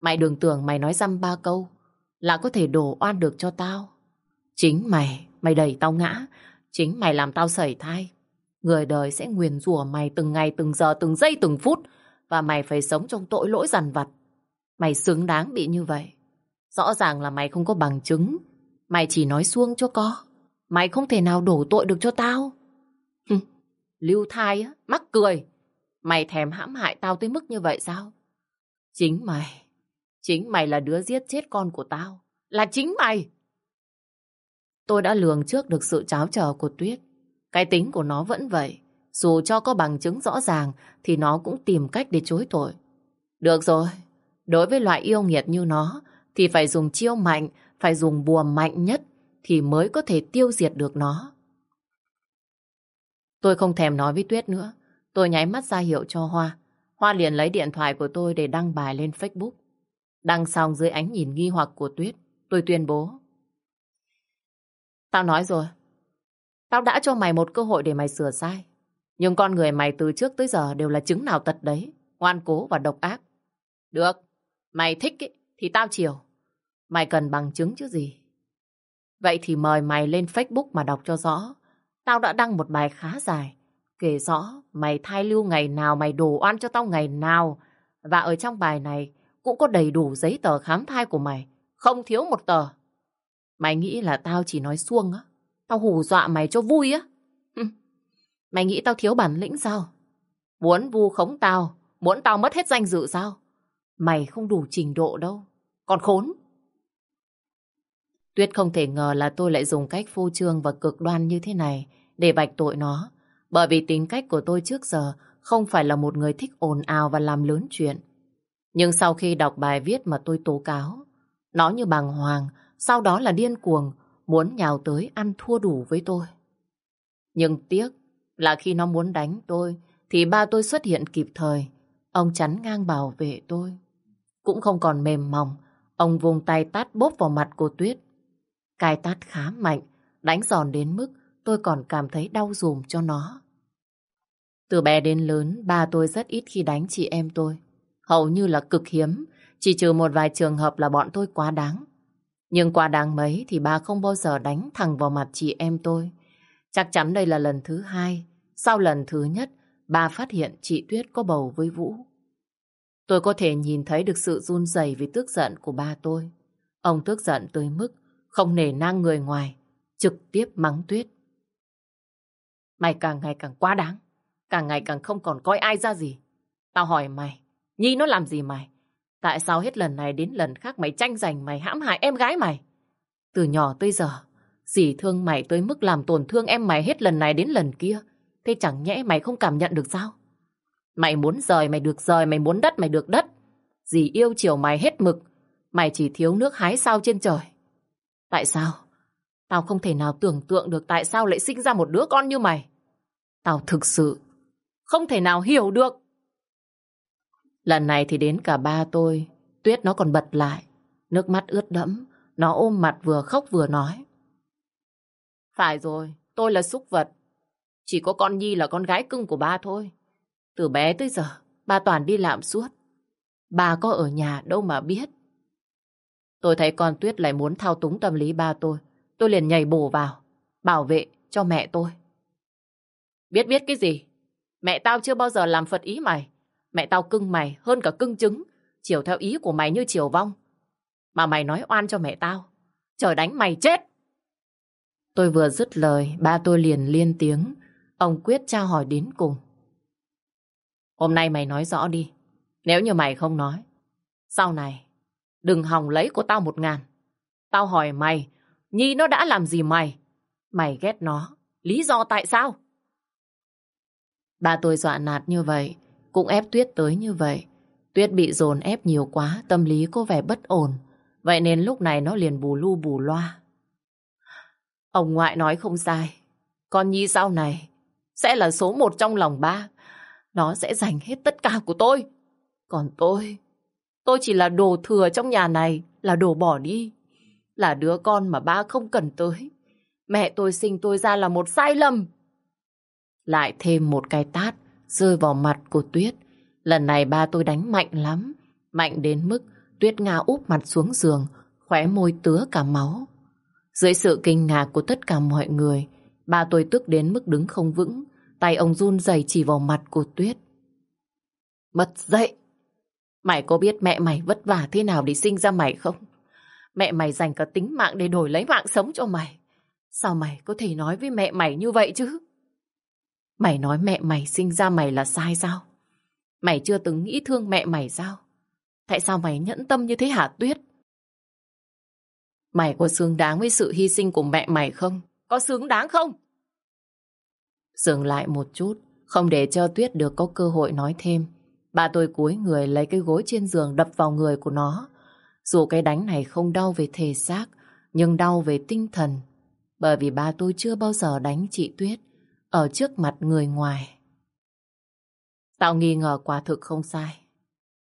mày đừng tưởng mày nói dăm ba câu là có thể đổ oan được cho tao. Chính mày, mày đẩy tao ngã, chính mày làm tao sẩy thai. Người đời sẽ nguyền rủa mày từng ngày, từng giờ, từng giây, từng phút và mày phải sống trong tội lỗi dằn vặt. Mày xứng đáng bị như vậy. Rõ ràng là mày không có bằng chứng. Mày chỉ nói xuông cho có. Mày không thể nào đổ tội được cho tao. Lưu thai á, mắc cười. Mày thèm hãm hại tao tới mức như vậy sao? Chính mày. Chính mày là đứa giết chết con của tao. Là chính mày. Tôi đã lường trước được sự cháo trở của Tuyết. Cái tính của nó vẫn vậy. Dù cho có bằng chứng rõ ràng thì nó cũng tìm cách để chối tội. Được rồi. Đối với loại yêu nghiệt như nó thì phải dùng chiêu mạnh, phải dùng bùa mạnh nhất thì mới có thể tiêu diệt được nó. Tôi không thèm nói với Tuyết nữa. Tôi nháy mắt ra hiệu cho Hoa. Hoa liền lấy điện thoại của tôi để đăng bài lên Facebook. Đăng xong dưới ánh nhìn nghi hoặc của Tuyết, tôi tuyên bố. Tao nói rồi, Tao đã cho mày một cơ hội để mày sửa sai. Nhưng con người mày từ trước tới giờ đều là chứng nào tật đấy. Ngoan cố và độc ác. Được. Mày thích ý, thì tao chiều. Mày cần bằng chứng chứ gì. Vậy thì mời mày lên Facebook mà đọc cho rõ. Tao đã đăng một bài khá dài. Kể rõ mày thai lưu ngày nào, mày đổ oan cho tao ngày nào. Và ở trong bài này cũng có đầy đủ giấy tờ khám thai của mày. Không thiếu một tờ. Mày nghĩ là tao chỉ nói xuông á? Tao hù dọa mày cho vui á? Mày nghĩ tao thiếu bản lĩnh sao? Muốn vu khống tao, muốn tao mất hết danh dự sao? Mày không đủ trình độ đâu. Còn khốn. Tuyết không thể ngờ là tôi lại dùng cách phô trương và cực đoan như thế này để bạch tội nó. Bởi vì tính cách của tôi trước giờ không phải là một người thích ồn ào và làm lớn chuyện. Nhưng sau khi đọc bài viết mà tôi tố cáo, nó như bàng hoàng, sau đó là điên cuồng, muốn nhào tới ăn thua đủ với tôi. Nhưng tiếc là khi nó muốn đánh tôi, thì ba tôi xuất hiện kịp thời. Ông chắn ngang bảo vệ tôi. Cũng không còn mềm mỏng, ông vùng tay tát bốp vào mặt cô Tuyết. Cái tát khá mạnh, đánh giòn đến mức tôi còn cảm thấy đau dùm cho nó. Từ bé đến lớn, ba tôi rất ít khi đánh chị em tôi. Hầu như là cực hiếm, chỉ trừ một vài trường hợp là bọn tôi quá đáng. Nhưng quá đáng mấy thì ba không bao giờ đánh thẳng vào mặt chị em tôi. Chắc chắn đây là lần thứ hai. Sau lần thứ nhất, ba phát hiện chị Tuyết có bầu với Vũ. Tôi có thể nhìn thấy được sự run rẩy vì tức giận của ba tôi. Ông tức giận tới mức không nể nang người ngoài, trực tiếp mắng Tuyết. Mày càng ngày càng quá đáng, càng ngày càng không còn coi ai ra gì. Tao hỏi mày, Nhi nó làm gì mày? Tại sao hết lần này đến lần khác mày tranh giành mày hãm hại em gái mày? Từ nhỏ tới giờ, dì thương mày tới mức làm tổn thương em mày hết lần này đến lần kia. Thế chẳng nhẽ mày không cảm nhận được sao? Mày muốn rời mày được rời, mày muốn đất mày được đất. Dì yêu chiều mày hết mực, mày chỉ thiếu nước hái sao trên trời. Tại sao? Tao không thể nào tưởng tượng được tại sao lại sinh ra một đứa con như mày. Tao thực sự không thể nào hiểu được. Lần này thì đến cả ba tôi, Tuyết nó còn bật lại. Nước mắt ướt đẫm, nó ôm mặt vừa khóc vừa nói. Phải rồi, tôi là súc vật. Chỉ có con Nhi là con gái cưng của ba thôi. Từ bé tới giờ, ba toàn đi làm suốt. Ba có ở nhà đâu mà biết. Tôi thấy con Tuyết lại muốn thao túng tâm lý ba tôi. Tôi liền nhảy bổ vào, bảo vệ cho mẹ tôi. Biết biết cái gì? Mẹ tao chưa bao giờ làm phật ý mày. Mẹ tao cưng mày hơn cả cưng trứng, chiều theo ý của mày như chiều vong. Mà mày nói oan cho mẹ tao, trời đánh mày chết. Tôi vừa dứt lời, ba tôi liền liên tiếng. Ông quyết trao hỏi đến cùng. Hôm nay mày nói rõ đi. Nếu như mày không nói, sau này đừng hòng lấy của tao một ngàn. Tao hỏi mày, Nhi nó đã làm gì mày? Mày ghét nó, lý do tại sao? Ba tôi dọa nạt như vậy, cũng ép Tuyết tới như vậy. Tuyết bị dồn ép nhiều quá, tâm lý có vẻ bất ổn. Vậy nên lúc này nó liền bù lu bù loa. Ông ngoại nói không sai. Con Nhi sau này sẽ là số một trong lòng ba. Nó sẽ giành hết tất cả của tôi. Còn tôi, tôi chỉ là đồ thừa trong nhà này, là đồ bỏ đi. Là đứa con mà ba không cần tới. Mẹ tôi sinh tôi ra là một sai lầm. Lại thêm một cái tát rơi vào mặt của Tuyết. Lần này ba tôi đánh mạnh lắm. Mạnh đến mức Tuyết Nga úp mặt xuống giường, khóe môi tứa cả máu. Dưới sự kinh ngạc của tất cả mọi người, ba tôi tức đến mức đứng không vững, tay ông run rẩy chỉ vào mặt của Tuyết. Bật dậy! Mày có biết mẹ mày vất vả thế nào để sinh ra mày không? Mẹ mày dành cả tính mạng để đổi lấy mạng sống cho mày. Sao mày có thể nói với mẹ mày như vậy chứ? Mày nói mẹ mày sinh ra mày là sai sao? Mày chưa từng nghĩ thương mẹ mày sao? Tại sao mày nhẫn tâm như thế hả Tuyết? Mày có xứng đáng với sự hy sinh của mẹ mày không? Có xứng đáng không? Dừng lại một chút, không để cho Tuyết được có cơ hội nói thêm ba tôi cúi người lấy cái gối trên giường đập vào người của nó. Dù cái đánh này không đau về thể xác, nhưng đau về tinh thần. Bởi vì ba tôi chưa bao giờ đánh chị Tuyết ở trước mặt người ngoài. Tao nghi ngờ quả thực không sai.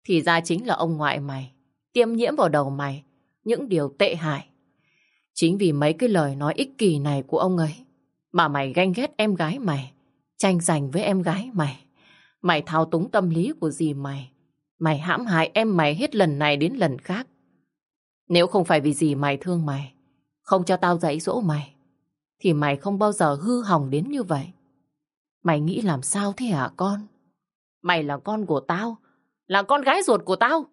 Thì ra chính là ông ngoại mày, tiêm nhiễm vào đầu mày những điều tệ hại. Chính vì mấy cái lời nói ích kỷ này của ông ấy Mà mày ganh ghét em gái mày, tranh giành với em gái mày. Mày thao túng tâm lý của dì mày. Mày hãm hại em mày hết lần này đến lần khác. Nếu không phải vì gì mày thương mày, không cho tao dạy dỗ mày, thì mày không bao giờ hư hỏng đến như vậy. Mày nghĩ làm sao thế hả con? Mày là con của tao, là con gái ruột của tao.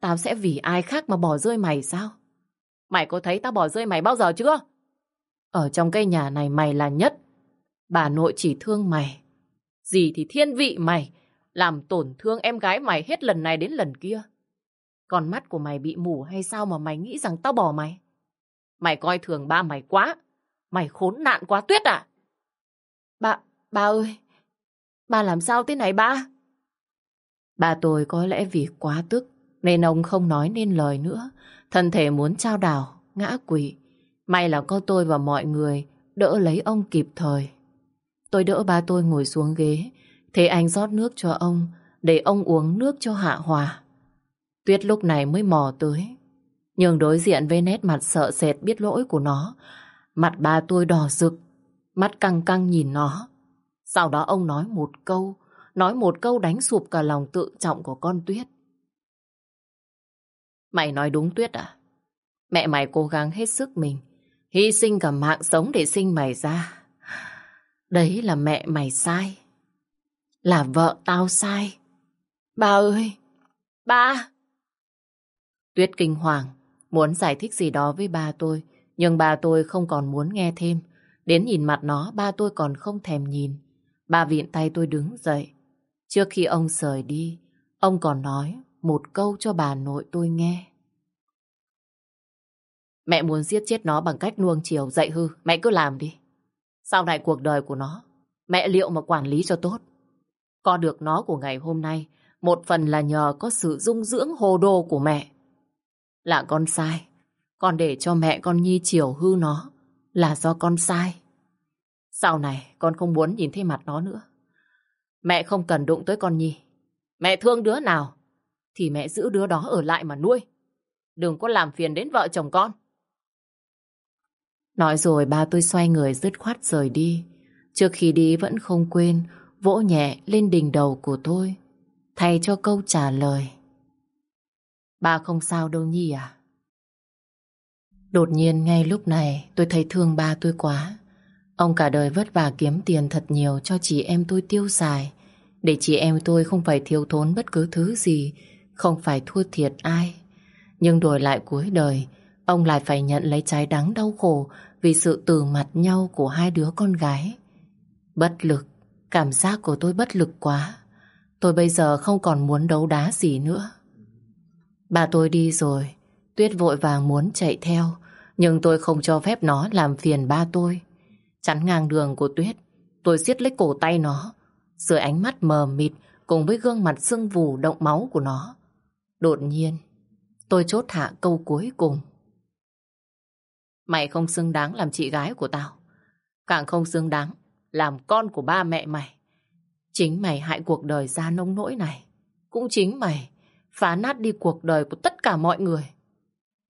Tao sẽ vì ai khác mà bỏ rơi mày sao? Mày có thấy tao bỏ rơi mày bao giờ chưa? Ở trong cây nhà này mày là nhất. Bà nội chỉ thương mày. Gì thì thiên vị mày, làm tổn thương em gái mày hết lần này đến lần kia. Con mắt của mày bị mù hay sao mà mày nghĩ rằng tao bỏ mày? Mày coi thường ba mày quá. Mày khốn nạn quá tuyết à? Ba, ba ơi, ba làm sao thế này ba? Ba tôi có lẽ vì quá tức nên ông không nói nên lời nữa. Thân thể muốn trao đảo, ngã quỵ. May là có tôi và mọi người đỡ lấy ông kịp thời. Tôi đỡ ba tôi ngồi xuống ghế, thế anh rót nước cho ông, để ông uống nước cho hạ hòa. Tuyết lúc này mới mò tới. Nhưng đối diện với nét mặt sợ sệt biết lỗi của nó, mặt ba tôi đỏ rực, mắt căng căng nhìn nó. Sau đó ông nói một câu, nói một câu đánh sụp cả lòng tự trọng của con Tuyết. Mày nói đúng Tuyết à? Mẹ mày cố gắng hết sức mình, hy sinh cả mạng sống để sinh mày ra. Đấy là mẹ mày sai. Là vợ tao sai. Ba ơi! Ba! Tuyết kinh hoàng, muốn giải thích gì đó với ba tôi, nhưng ba tôi không còn muốn nghe thêm. Đến nhìn mặt nó, ba tôi còn không thèm nhìn. Ba viện tay tôi đứng dậy. Trước khi ông rời đi, ông còn nói một câu cho bà nội tôi nghe. Mẹ muốn giết chết nó bằng cách nuông chiều dạy hư, mẹ cứ làm đi. Sau này cuộc đời của nó, mẹ liệu mà quản lý cho tốt. Có được nó của ngày hôm nay, một phần là nhờ có sự dung dưỡng hồ đồ của mẹ. Là con sai, con để cho mẹ con Nhi chiều hư nó, là do con sai. Sau này con không muốn nhìn thấy mặt nó nữa. Mẹ không cần đụng tới con Nhi. Mẹ thương đứa nào, thì mẹ giữ đứa đó ở lại mà nuôi. Đừng có làm phiền đến vợ chồng con. Nói rồi ba tôi xoay người dứt khoát rời đi. Trước khi đi vẫn không quên vỗ nhẹ lên đỉnh đầu của tôi, thay cho câu trả lời. Ba không sao đâu Nhi à? Đột nhiên ngay lúc này tôi thấy thương ba tôi quá. Ông cả đời vất vả kiếm tiền thật nhiều cho chị em tôi tiêu xài. Để chị em tôi không phải thiếu thốn bất cứ thứ gì, không phải thua thiệt ai. Nhưng đổi lại cuối đời, ông lại phải nhận lấy trái đắng đau khổ vì sự từ mặt nhau của hai đứa con gái. Bất lực, cảm giác của tôi bất lực quá. Tôi bây giờ không còn muốn đấu đá gì nữa. Bà tôi đi rồi, Tuyết vội vàng muốn chạy theo, nhưng tôi không cho phép nó làm phiền ba tôi. Chắn ngang đường của Tuyết, tôi siết lấy cổ tay nó, dưới ánh mắt mờ mịt cùng với gương mặt sưng vù động máu của nó. Đột nhiên, tôi chốt hạ câu cuối cùng. Mày không xứng đáng làm chị gái của tao. Càng không xứng đáng làm con của ba mẹ mày. Chính mày hại cuộc đời ra nông nỗi này. Cũng chính mày phá nát đi cuộc đời của tất cả mọi người.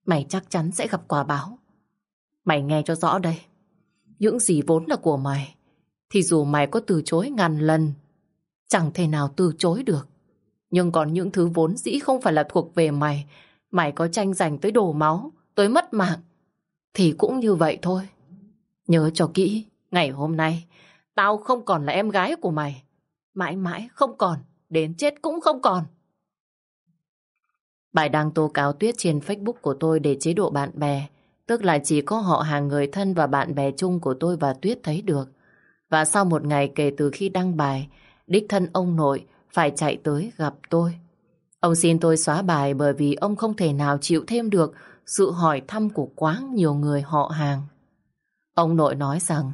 Mày chắc chắn sẽ gặp quả báo. Mày nghe cho rõ đây. Những gì vốn là của mày, thì dù mày có từ chối ngàn lần, chẳng thể nào từ chối được. Nhưng còn những thứ vốn dĩ không phải là thuộc về mày, mày có tranh giành tới đổ máu, tới mất mạng, thì cũng như vậy thôi. Nhớ cho kỹ, ngày hôm nay, tao không còn là em gái của mày. Mãi mãi không còn, đến chết cũng không còn. Bài đăng tố cáo Tuyết trên Facebook của tôi để chế độ bạn bè, tức là chỉ có họ hàng người thân và bạn bè chung của tôi và Tuyết thấy được. Và sau một ngày kể từ khi đăng bài, đích thân ông nội phải chạy tới gặp tôi. Ông xin tôi xóa bài bởi vì ông không thể nào chịu thêm được sự hỏi thăm của quá nhiều người họ hàng. Ông nội nói rằng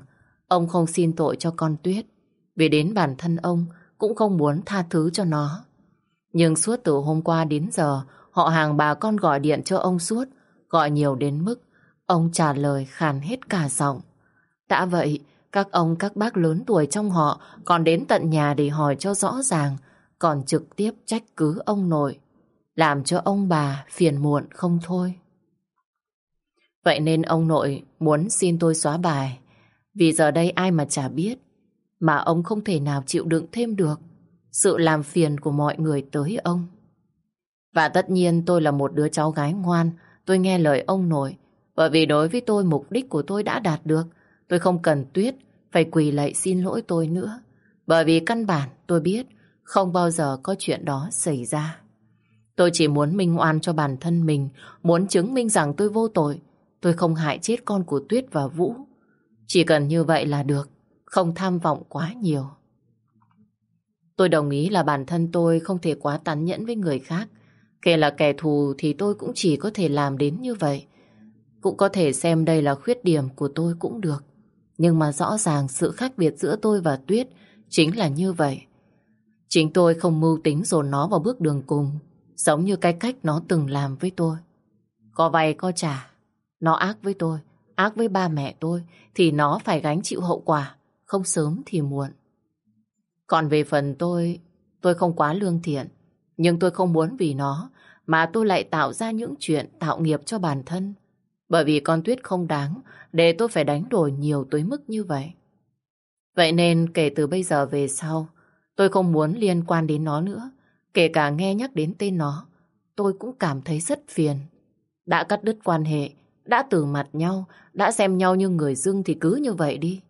ông không xin tội cho con Tuyết vì đến bản thân ông cũng không muốn tha thứ cho nó. Nhưng suốt từ hôm qua đến giờ họ hàng bà con gọi điện cho ông suốt gọi nhiều đến mức ông trả lời khàn hết cả giọng. Đã vậy, các ông các bác lớn tuổi trong họ còn đến tận nhà để hỏi cho rõ ràng còn trực tiếp trách cứ ông nội làm cho ông bà phiền muộn không thôi. Vậy nên ông nội muốn xin tôi xóa bài. Vì giờ đây ai mà chả biết, mà ông không thể nào chịu đựng thêm được sự làm phiền của mọi người tới ông. Và tất nhiên tôi là một đứa cháu gái ngoan, tôi nghe lời ông nội, bởi vì đối với tôi mục đích của tôi đã đạt được, tôi không cần Tuyết phải quỳ lạy xin lỗi tôi nữa. Bởi vì căn bản tôi biết không bao giờ có chuyện đó xảy ra. Tôi chỉ muốn minh oan cho bản thân mình, muốn chứng minh rằng tôi vô tội. Tôi không hại chết con của Tuyết và Vũ. Chỉ cần như vậy là được, không tham vọng quá nhiều. Tôi đồng ý là bản thân tôi không thể quá tàn nhẫn với người khác. Kể là kẻ thù thì tôi cũng chỉ có thể làm đến như vậy. Cũng có thể xem đây là khuyết điểm của tôi cũng được. Nhưng mà rõ ràng sự khác biệt giữa tôi và Tuyết chính là như vậy. Chính tôi không mưu tính dồn nó vào bước đường cùng, giống như cái cách nó từng làm với tôi. Có vay có trả, nó ác với tôi, ác với ba mẹ tôi, thì nó phải gánh chịu hậu quả, không sớm thì muộn. Còn về phần tôi, tôi không quá lương thiện, nhưng tôi không muốn vì nó mà tôi lại tạo ra những chuyện tạo nghiệp cho bản thân. Bởi vì con Tuyết không đáng để tôi phải đánh đổi nhiều tới mức như vậy. Vậy nên kể từ bây giờ về sau, tôi không muốn liên quan đến nó nữa. Kể cả nghe nhắc đến tên nó, tôi cũng cảm thấy rất phiền. Đã cắt đứt quan hệ, đã từ mặt nhau, đã xem nhau như người dưng thì cứ như vậy đi.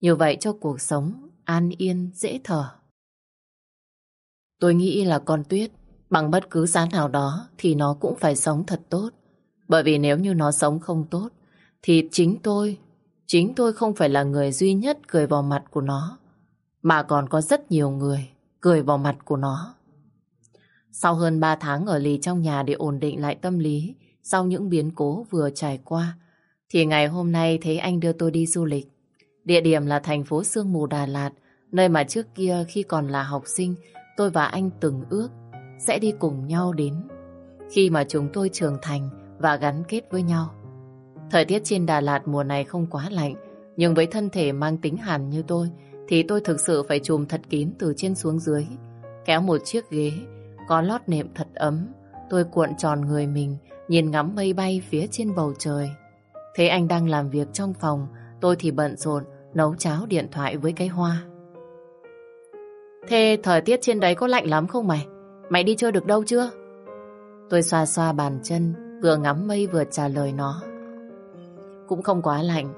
Như vậy cho cuộc sống an yên, dễ thở. Tôi nghĩ là con Tuyết, bằng bất cứ giá nào đó thì nó cũng phải sống thật tốt. Bởi vì nếu như nó sống không tốt, thì chính tôi, chính tôi không phải là người duy nhất cười vào mặt của nó, mà còn có rất nhiều người cười vào mặt của nó. Sau hơn 3 tháng ở lì trong nhà để ổn định lại tâm lý, sau những biến cố vừa trải qua, thì ngày hôm nay thấy anh đưa tôi đi du lịch. Địa điểm là thành phố Sương Mù Đà Lạt, nơi mà trước kia khi còn là học sinh, tôi và anh từng ước sẽ đi cùng nhau đến. Khi mà chúng tôi trưởng thành và gắn kết với nhau. Thời tiết trên Đà Lạt mùa này không quá lạnh, nhưng với thân thể mang tính hàn như tôi, thì tôi thực sự phải chùm thật kín từ trên xuống dưới. Kéo một chiếc ghế, có lót nệm thật ấm. Tôi cuộn tròn người mình, nhìn ngắm mây bay phía trên bầu trời. Thấy anh đang làm việc trong phòng, tôi thì bận rộn, nấu cháo điện thoại với cái hoa. Thế thời tiết trên đấy có lạnh lắm không mày? Mày đi chơi được đâu chưa? Tôi xoa xoa bàn chân, vừa ngắm mây vừa trả lời nó. Cũng không quá lạnh,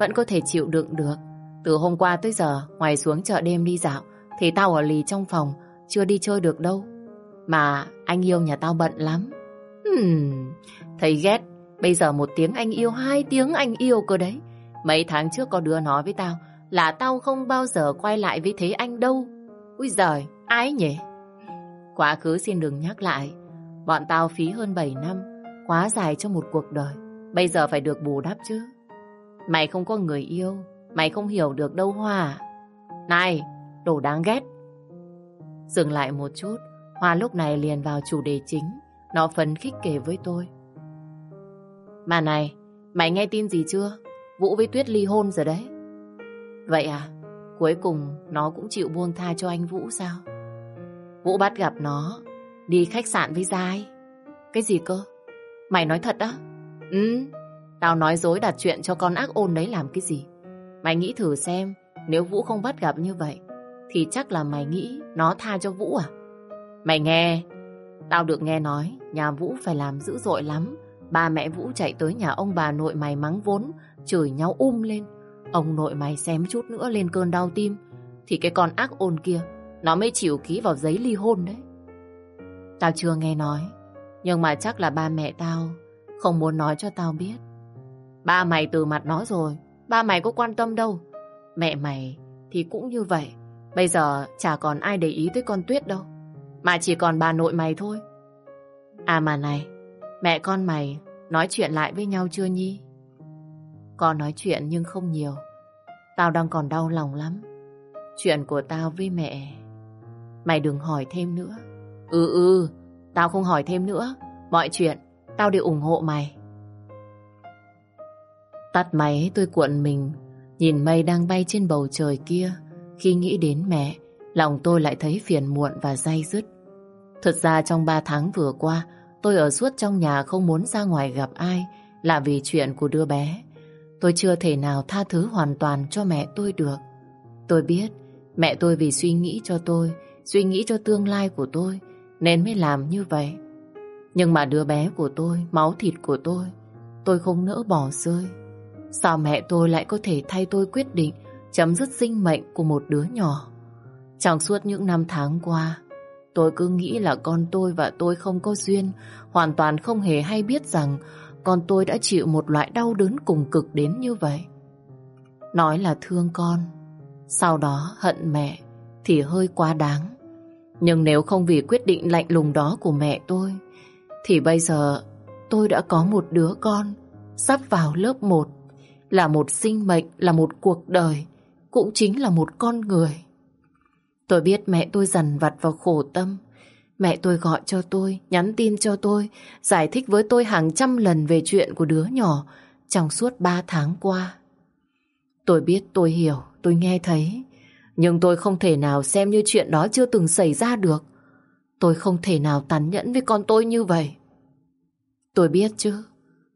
vẫn có thể chịu đựng được. Từ hôm qua tới giờ, ngoài xuống chợ đêm đi dạo, thì tao ở lì trong phòng, chưa đi chơi được đâu. Mà anh yêu nhà tao bận lắm. Hmm, thấy ghét, bây giờ một tiếng anh yêu, hai tiếng anh yêu cơ đấy. Mấy tháng trước có đứa nói với tao là tao không bao giờ quay lại với thế anh đâu. Úi giời, ai nhỉ? Quá khứ xin đừng nhắc lại. Bọn tao phí hơn 7 năm, quá dài cho một cuộc đời. Bây giờ phải được bù đắp chứ. Mày không có người yêu, mày không hiểu được đâu Hoa. À. Này, đồ đáng ghét. Dừng lại một chút, Hoa lúc này liền vào chủ đề chính. Nó phấn khích kể với tôi. Mà này, mày nghe tin gì chưa? Vũ với Tuyết ly hôn rồi đấy. Vậy à? Cuối cùng nó cũng chịu buông tha cho anh Vũ sao? Vũ bắt gặp nó đi khách sạn với Giai. Cái gì cơ? Mày nói thật á? Ừ, tao nói dối đặt chuyện cho con ác ôn đấy làm cái gì? Mày nghĩ thử xem, nếu Vũ không bắt gặp như vậy, thì chắc là mày nghĩ nó tha cho Vũ à? Mày nghe, tao được nghe nói nhà Vũ phải làm dữ dội lắm. Ba mẹ Vũ chạy tới nhà ông bà nội mày mắng vốn, chửi nhau um lên. Ông nội mày xem chút nữa lên cơn đau tim, thì cái con ác ôn kia, nó mới chịu ký vào giấy ly hôn đấy. Tao chưa nghe nói, nhưng mà chắc là ba mẹ tao không muốn nói cho tao biết. Ba mày từ mặt nó rồi, ba mày có quan tâm đâu. Mẹ mày thì cũng như vậy. Bây giờ chả còn ai để ý tới con Tuyết đâu. Mà chỉ còn bà nội mày thôi. À mà này, mẹ con mày nói chuyện lại với nhau chưa Nhi? Con nói chuyện nhưng không nhiều. Tao đang còn đau lòng lắm. Chuyện của tao với mẹ. Mày đừng hỏi thêm nữa. Ừ ừ, tao không hỏi thêm nữa. Mọi chuyện, tao đều ủng hộ mày. Tắt máy tôi cuộn mình, nhìn mây đang bay trên bầu trời kia. Khi nghĩ đến mẹ, lòng tôi lại thấy phiền muộn và day dứt. Thật ra trong 3 tháng vừa qua, tôi ở suốt trong nhà không muốn ra ngoài gặp ai là vì chuyện của đứa bé. Tôi chưa thể nào tha thứ hoàn toàn cho mẹ tôi được. Tôi biết mẹ tôi vì suy nghĩ cho tôi, suy nghĩ cho tương lai của tôi nên mới làm như vậy. Nhưng mà đứa bé của tôi, máu thịt của tôi, tôi không nỡ bỏ rơi. Sao mẹ tôi lại có thể thay tôi quyết định chấm dứt sinh mệnh của một đứa nhỏ? Trong suốt những năm tháng qua, tôi cứ nghĩ là con tôi và tôi không có duyên, hoàn toàn không hề hay biết rằng con tôi đã chịu một loại đau đớn cùng cực đến như vậy. Nói là thương con, sau đó hận mẹ thì hơi quá đáng. Nhưng nếu không vì quyết định lạnh lùng đó của mẹ tôi, thì bây giờ tôi đã có một đứa con sắp vào lớp 1, là một sinh mệnh, là một cuộc đời, cũng chính là một con người. Tôi biết mẹ tôi dằn vặt vào khổ tâm. Mẹ tôi gọi cho tôi, nhắn tin cho tôi, giải thích với tôi hàng trăm lần về chuyện của đứa nhỏ trong suốt ba tháng qua. Tôi biết, tôi hiểu, tôi nghe thấy, nhưng tôi không thể nào xem như chuyện đó chưa từng xảy ra được. Tôi không thể nào tàn nhẫn với con tôi như vậy. Tôi biết chứ.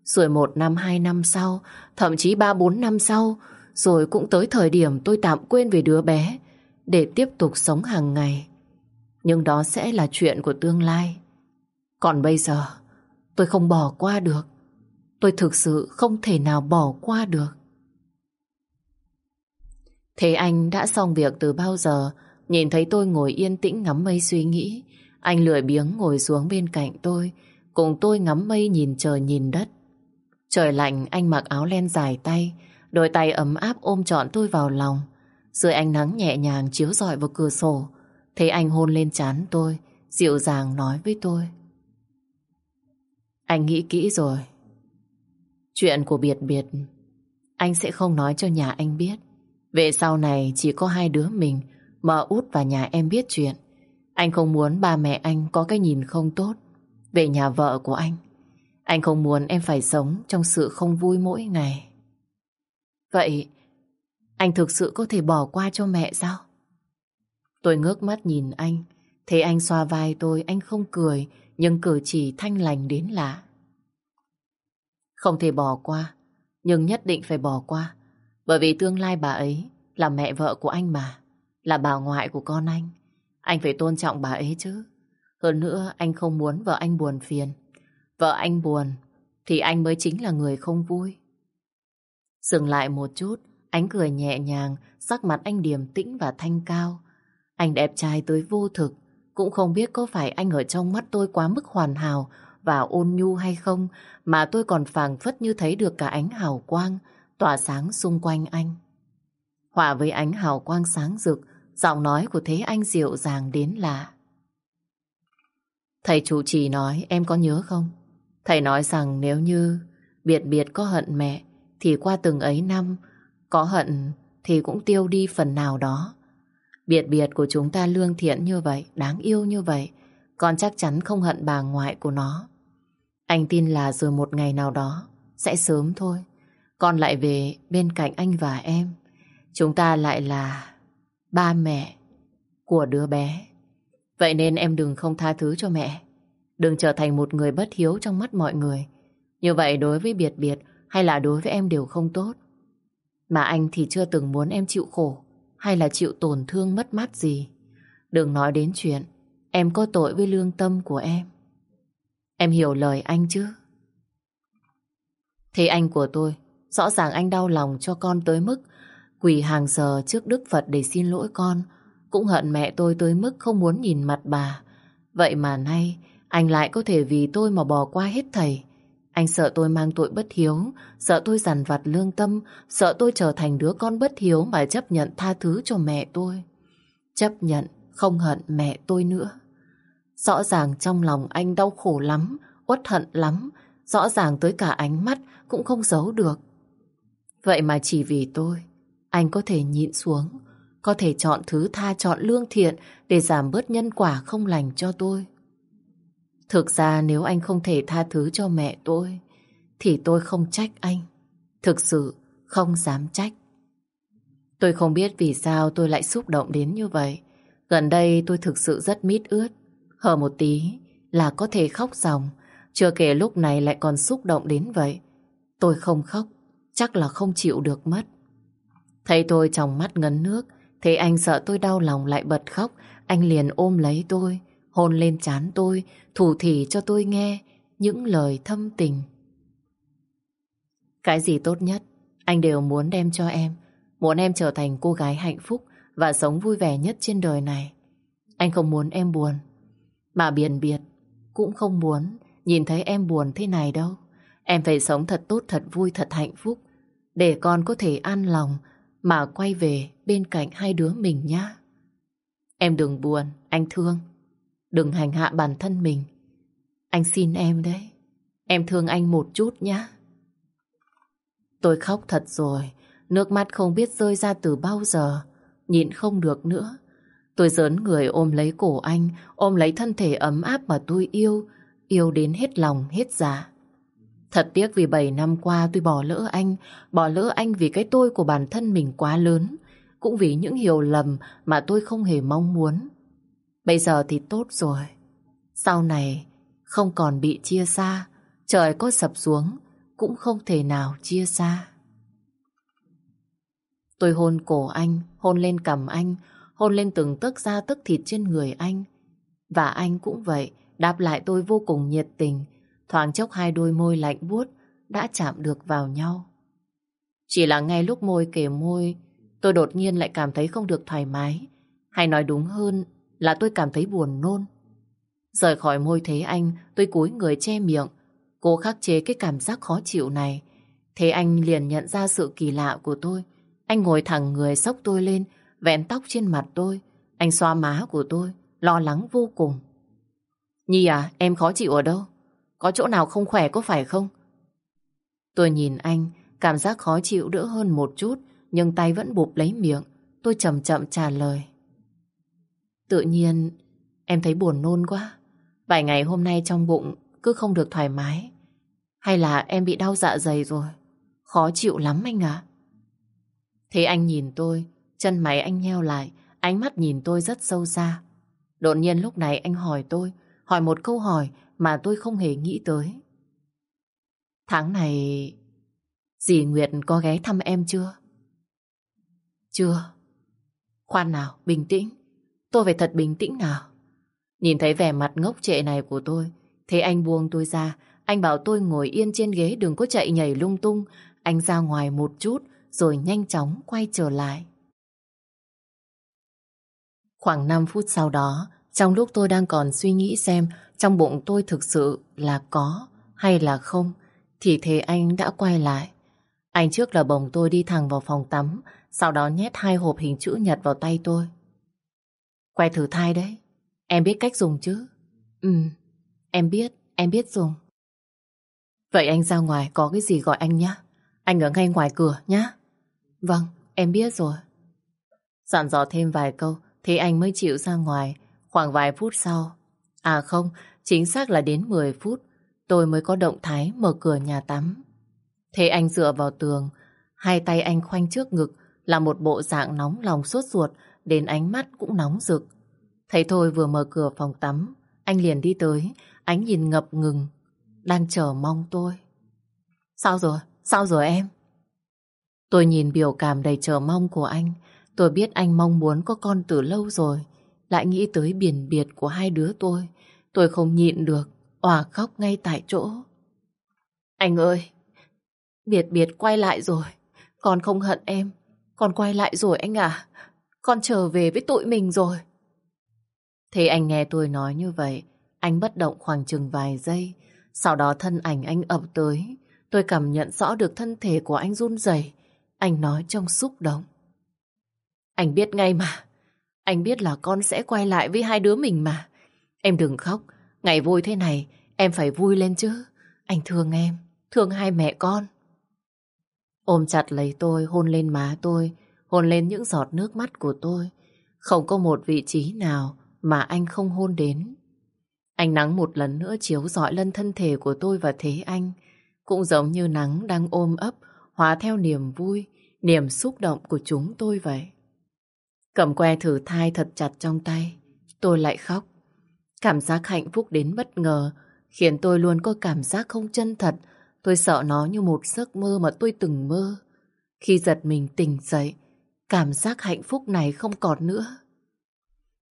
Rồi một năm, hai năm sau, thậm chí ba, bốn năm sau, rồi cũng tới thời điểm tôi tạm quên về đứa bé để tiếp tục sống hàng ngày. Nhưng đó sẽ là chuyện của tương lai. Còn bây giờ, tôi không bỏ qua được. Tôi thực sự không thể nào bỏ qua được. Thế anh đã xong việc từ bao giờ, nhìn thấy tôi ngồi yên tĩnh ngắm mây suy nghĩ. Anh lười biếng ngồi xuống bên cạnh tôi, cùng tôi ngắm mây nhìn trời nhìn đất. Trời lạnh, anh mặc áo len dài tay, đôi tay ấm áp ôm trọn tôi vào lòng. Dưới ánh nắng nhẹ nhàng chiếu rọi vào cửa sổ, thấy anh hôn lên trán tôi, dịu dàng nói với tôi. Anh nghĩ kỹ rồi. Chuyện của biệt biệt, anh sẽ không nói cho nhà anh biết. Về sau này chỉ có hai đứa mình, mà út và nhà em biết chuyện. Anh không muốn ba mẹ anh có cái nhìn không tốt về nhà vợ của anh. Anh không muốn em phải sống trong sự không vui mỗi ngày. Vậy, anh thực sự có thể bỏ qua cho mẹ sao? Tôi ngước mắt nhìn anh, thấy anh xoa vai tôi, anh không cười, nhưng cử chỉ thanh lành đến lạ. Không thể bỏ qua, nhưng nhất định phải bỏ qua, bởi vì tương lai bà ấy là mẹ vợ của anh mà, là bà ngoại của con anh. Anh phải tôn trọng bà ấy chứ. Hơn nữa anh không muốn vợ anh buồn phiền. Vợ anh buồn thì anh mới chính là người không vui. Dừng lại một chút, ánh cười nhẹ nhàng, sắc mặt anh điềm tĩnh và thanh cao. Anh đẹp trai tới vô thực, cũng không biết có phải anh ở trong mắt tôi quá mức hoàn hảo và ôn nhu hay không, mà tôi còn phảng phất như thấy được cả ánh hào quang tỏa sáng xung quanh anh. Hòa với ánh hào quang sáng rực, giọng nói của Thế Anh dịu dàng đến lạ. Thầy chủ trì nói em có nhớ không? Thầy nói rằng nếu như biệt biệt có hận mẹ thì qua từng ấy năm có hận thì cũng tiêu đi phần nào đó. Biệt biệt của chúng ta lương thiện như vậy, đáng yêu như vậy, con chắc chắn không hận bà ngoại của nó. Anh tin là rồi một ngày nào đó, sẽ sớm thôi, con lại về bên cạnh anh và em. Chúng ta lại là ba mẹ của đứa bé. Vậy nên em đừng không tha thứ cho mẹ. Đừng trở thành một người bất hiếu trong mắt mọi người. Như vậy đối với biệt biệt hay là đối với em đều không tốt. Mà anh thì chưa từng muốn em chịu khổ hay là chịu tổn thương mất mát gì. Đừng nói đến chuyện em có tội với lương tâm của em. Em hiểu lời anh chứ? Thế anh của tôi, rõ ràng anh đau lòng cho con tới mức quỳ hàng giờ trước Đức Phật để xin lỗi con, cũng hận mẹ tôi tới mức không muốn nhìn mặt bà. Vậy mà nay, anh lại có thể vì tôi mà bỏ qua hết thầy. Anh sợ tôi mang tội bất hiếu, sợ tôi dằn vặt lương tâm, sợ tôi trở thành đứa con bất hiếu mà chấp nhận tha thứ cho mẹ tôi. Chấp nhận không hận mẹ tôi nữa. Rõ ràng trong lòng anh đau khổ lắm, uất hận lắm, rõ ràng tới cả ánh mắt cũng không giấu được. Vậy mà chỉ vì tôi, anh có thể nhịn xuống, có thể chọn thứ tha chọn lương thiện để giảm bớt nhân quả không lành cho tôi. Thực ra nếu anh không thể tha thứ cho mẹ tôi, thì tôi không trách anh. Thực sự không dám trách. Tôi không biết vì sao tôi lại xúc động đến như vậy. Gần đây tôi thực sự rất mít ướt. Hở một tí là có thể khóc ròng. Chưa kể lúc này lại còn xúc động đến vậy. Tôi không khóc, chắc là không chịu được mất. Thấy tôi trong mắt ngấn nước, thấy anh sợ tôi đau lòng lại bật khóc, anh liền ôm lấy tôi, hôn lên trán tôi, thủ thỉ cho tôi nghe những lời thâm tình. Cái gì tốt nhất, anh đều muốn đem cho em, muốn em trở thành cô gái hạnh phúc và sống vui vẻ nhất trên đời này. Anh không muốn em buồn, mà biển biệt cũng không muốn nhìn thấy em buồn thế này đâu. Em phải sống thật tốt, thật vui, thật hạnh phúc để con có thể an lòng mà quay về bên cạnh hai đứa mình nhá. Em đừng buồn, anh thương. Đừng hành hạ bản thân mình. Anh xin em đấy. Em thương anh một chút nhá. Tôi khóc thật rồi. Nước mắt không biết rơi ra từ bao giờ. Nhịn không được nữa. Tôi dớn người ôm lấy cổ anh, ôm lấy thân thể ấm áp mà tôi yêu, yêu đến hết lòng, hết dạ. Thật tiếc vì 7 năm qua tôi bỏ lỡ anh, bỏ lỡ anh vì cái tôi của bản thân mình quá lớn, cũng vì những hiểu lầm mà tôi không hề mong muốn. Bây giờ thì tốt rồi. Sau này không còn bị chia xa, trời có sập xuống cũng không thể nào chia xa. Tôi hôn cổ anh, hôn lên cằm anh, hôn lên từng tấc da tức thịt trên người anh. Và anh cũng vậy, đáp lại tôi vô cùng nhiệt tình, thoáng chốc hai đôi môi lạnh buốt đã chạm được vào nhau. Chỉ là ngay lúc môi kề môi, tôi đột nhiên lại cảm thấy không được thoải mái. Hay nói đúng hơn là tôi cảm thấy buồn nôn. Rời khỏi môi thế anh, tôi cúi người che miệng, cố khắc chế cái cảm giác khó chịu này. Thế anh liền nhận ra sự kỳ lạ của tôi. Anh ngồi thẳng người sốc tôi lên, vẹn tóc trên mặt tôi. Anh xoa má của tôi, lo lắng vô cùng. Nhi à, em khó chịu ở đâu? Có chỗ nào không khỏe có phải không? Tôi nhìn anh, cảm giác khó chịu đỡ hơn một chút, nhưng tay vẫn bụp lấy miệng. Tôi chậm chậm trả lời. Tự nhiên, em thấy buồn nôn quá. Vài ngày hôm nay trong bụng cứ không được thoải mái. Hay là em bị đau dạ dày rồi? Khó chịu lắm anh ạ. Thế anh nhìn tôi, chân mày anh nheo lại, ánh mắt nhìn tôi rất sâu xa. Đột nhiên lúc này anh hỏi tôi, hỏi một câu hỏi mà tôi không hề nghĩ tới. Tháng này, dì Nguyệt có ghé thăm em chưa? Chưa. Khoan nào, bình tĩnh. Tôi phải thật bình tĩnh nào. Nhìn thấy vẻ mặt ngốc trệ này của tôi, thế anh buông tôi ra, anh bảo tôi ngồi yên trên ghế đừng có chạy nhảy lung tung. Anh ra ngoài một chút, rồi nhanh chóng quay trở lại. Khoảng 5 phút sau đó, trong lúc tôi đang còn suy nghĩ xem trong bụng tôi thực sự là có hay là không, thì thế anh đã quay lại. Anh trước là bồng tôi đi thẳng vào phòng tắm, sau đó nhét hai hộp hình chữ nhật vào tay tôi. Quay thử thai đấy. Em biết cách dùng chứ? Ừ, em biết, em biết dùng. Vậy anh ra ngoài có cái gì gọi anh nhá. Anh ở ngay ngoài cửa nhá. Vâng, em biết rồi. Dặn dò thêm vài câu, thế anh mới chịu ra ngoài. Khoảng vài phút sau, à không, chính xác là đến 10 phút, tôi mới có động thái mở cửa nhà tắm. Thế anh dựa vào tường, hai tay anh khoanh trước ngực là một bộ dạng nóng lòng sốt ruột, đến ánh mắt cũng nóng rực. Thấy thôi vừa mở cửa phòng tắm, anh liền đi tới, ánh nhìn ngập ngừng, đang chờ mong tôi. Sao rồi? Sao rồi em? Tôi nhìn biểu cảm đầy chờ mong của anh, tôi biết anh mong muốn có con từ lâu rồi, lại nghĩ tới biển biệt của hai đứa tôi. Tôi không nhịn được, òa khóc ngay tại chỗ. Anh ơi, biệt biệt quay lại rồi, con không hận em, con quay lại rồi anh à, con trở về với tụi mình rồi. Thế anh nghe tôi nói như vậy, anh bất động khoảng chừng vài giây, sau đó thân ảnh anh ập tới, tôi cảm nhận rõ được thân thể của anh run rẩy. Anh nói trong xúc động. Anh biết ngay mà, anh biết là con sẽ quay lại với hai đứa mình mà. Em đừng khóc, ngày vui thế này, em phải vui lên chứ. Anh thương em, thương hai mẹ con. Ôm chặt lấy tôi, hôn lên má tôi, hôn lên những giọt nước mắt của tôi. Không có một vị trí nào mà anh không hôn đến. Ánh nắng một lần nữa chiếu rọi lên thân thể của tôi và thế anh. Cũng giống như nắng đang ôm ấp, hóa theo niềm vui, niềm xúc động của chúng tôi vậy. Cầm que thử thai thật chặt trong tay, tôi lại khóc. Cảm giác hạnh phúc đến bất ngờ, khiến tôi luôn có cảm giác không chân thật, tôi sợ nó như một giấc mơ mà tôi từng mơ. Khi giật mình tỉnh dậy, cảm giác hạnh phúc này không còn nữa.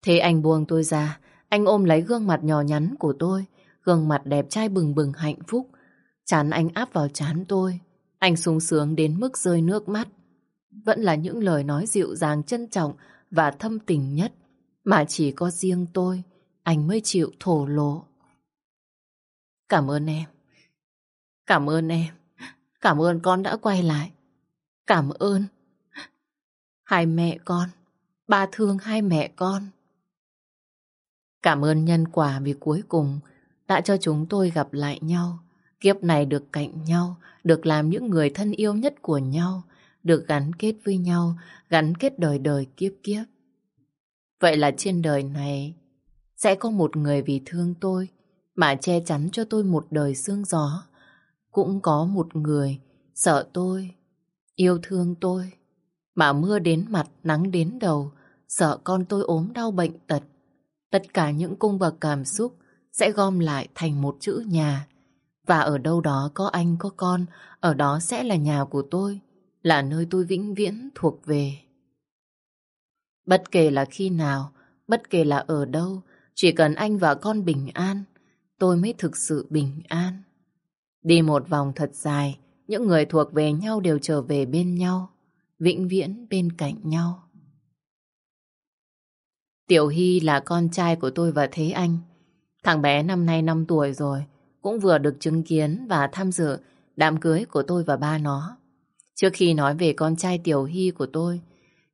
Thế anh buông tôi ra, anh ôm lấy gương mặt nhỏ nhắn của tôi, gương mặt đẹp trai bừng bừng hạnh phúc. Chán anh áp vào chán tôi, anh sung sướng đến mức rơi nước mắt. Vẫn là những lời nói dịu dàng trân trọng và thâm tình nhất mà chỉ có riêng tôi, anh mới chịu thổ lộ. Cảm ơn em. Cảm ơn em. Cảm ơn con đã quay lại. Cảm ơn. Hai mẹ con. Ba thương hai mẹ con. Cảm ơn nhân quả vì cuối cùng đã cho chúng tôi gặp lại nhau. Kiếp này được cạnh nhau, được làm những người thân yêu nhất của nhau, được gắn kết với nhau, gắn kết đời đời kiếp kiếp. Vậy là trên đời này sẽ có một người vì thương tôi mà che chắn cho tôi một đời sương gió. Cũng có một người sợ tôi, yêu thương tôi, mà mưa đến mặt, nắng đến đầu, sợ con tôi ốm đau bệnh tật. Tất cả những cung bậc cảm xúc sẽ gom lại thành một chữ nhà. Và ở đâu đó có anh có con, ở đó sẽ là nhà của tôi, là nơi tôi vĩnh viễn thuộc về. Bất kể là khi nào, bất kể là ở đâu, chỉ cần anh và con bình an, tôi mới thực sự bình an. Đi một vòng thật dài, những người thuộc về nhau đều trở về bên nhau, vĩnh viễn bên cạnh nhau. Tiểu Hy là con trai của tôi và Thế Anh. Thằng bé năm nay 5 tuổi rồi, cũng vừa được chứng kiến và tham dự đám cưới của tôi và ba nó. Trước khi nói về con trai Tiểu Hy của tôi,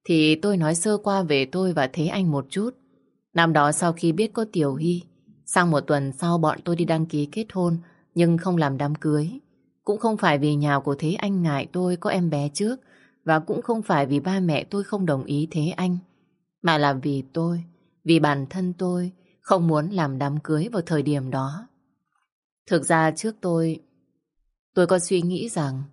thì tôi nói sơ qua về tôi và Thế Anh một chút. Năm đó sau khi biết có Tiểu Hy, sang một tuần sau bọn tôi đi đăng ký kết hôn nhưng không làm đám cưới. Cũng không phải vì nhà của Thế Anh ngại tôi có em bé trước và cũng không phải vì ba mẹ tôi không đồng ý Thế Anh mà là vì tôi, vì bản thân tôi không muốn làm đám cưới vào thời điểm đó. Thực ra trước tôi, tôi có suy nghĩ rằng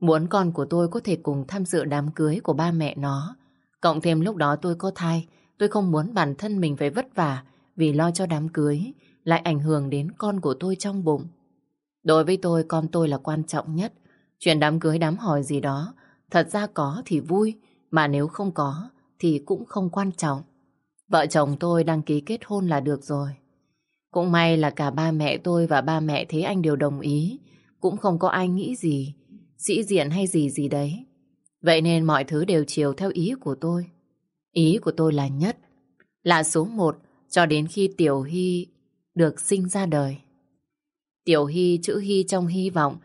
muốn con của tôi có thể cùng tham dự đám cưới của ba mẹ nó. Cộng thêm lúc đó tôi có thai, tôi không muốn bản thân mình phải vất vả vì lo cho đám cưới, lại ảnh hưởng đến con của tôi trong bụng. Đối với tôi, con tôi là quan trọng nhất. Chuyện đám cưới đám hỏi gì đó, thật ra có thì vui, mà nếu không có thì cũng không quan trọng. Vợ chồng tôi đăng ký kết hôn là được rồi. Cũng may là cả ba mẹ tôi và ba mẹ Thế Anh đều đồng ý. Cũng không có ai nghĩ gì, sĩ diện hay gì gì đấy. Vậy nên mọi thứ đều chiều theo ý của tôi. Ý của tôi là nhất, là số một cho đến khi Tiểu Hy được sinh ra đời. Tiểu Hy, chữ Hy trong hy vọng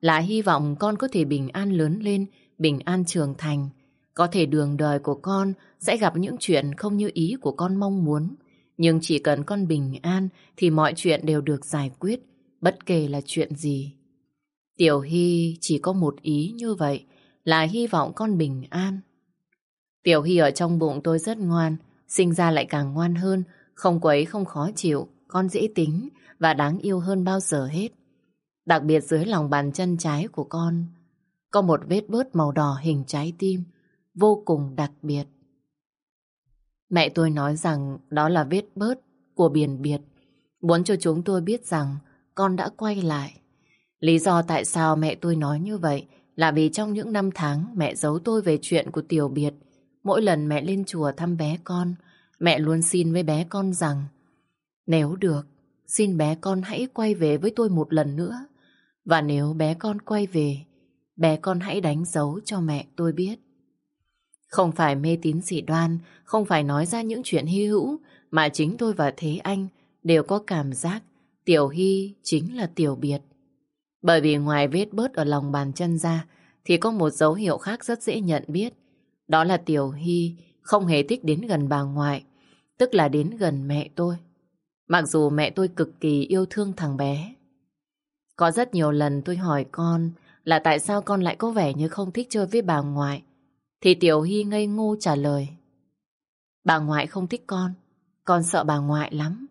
là hy vọng con có thể bình an lớn lên, bình an trưởng thành. Có thể đường đời của con sẽ gặp những chuyện không như ý của con mong muốn. Nhưng chỉ cần con bình an thì mọi chuyện đều được giải quyết, bất kể là chuyện gì. Tiểu Hy chỉ có một ý như vậy là hy vọng con bình an. Tiểu Hy ở trong bụng tôi rất ngoan, sinh ra lại càng ngoan hơn, không quấy không khó chịu, con dễ tính và đáng yêu hơn bao giờ hết. Đặc biệt dưới lòng bàn chân trái của con có một vết bớt màu đỏ hình trái tim, vô cùng đặc biệt. Mẹ tôi nói rằng đó là vết bớt của biển biệt, muốn cho chúng tôi biết rằng con đã quay lại. Lý do tại sao mẹ tôi nói như vậy là vì trong những năm tháng mẹ giấu tôi về chuyện của Tiểu Biệt. Mỗi lần mẹ lên chùa thăm bé con, mẹ luôn xin với bé con rằng nếu được, xin bé con hãy quay về với tôi một lần nữa. Và nếu bé con quay về, bé con hãy đánh dấu cho mẹ tôi biết. Không phải mê tín dị đoan, không phải nói ra những chuyện hy hữu, mà chính tôi và Thế Anh đều có cảm giác Tiểu Hy chính là Tiểu Biệt. Bởi vì ngoài vết bớt ở lòng bàn chân ra, thì có một dấu hiệu khác rất dễ nhận biết. Đó là Tiểu Hy không hề thích đến gần bà ngoại, tức là đến gần mẹ tôi. Mặc dù mẹ tôi cực kỳ yêu thương thằng bé. Có rất nhiều lần tôi hỏi con là tại sao con lại có vẻ như không thích chơi với bà ngoại. Thì Tiểu Hy ngây ngô trả lời. Bà ngoại không thích con, con sợ bà ngoại lắm.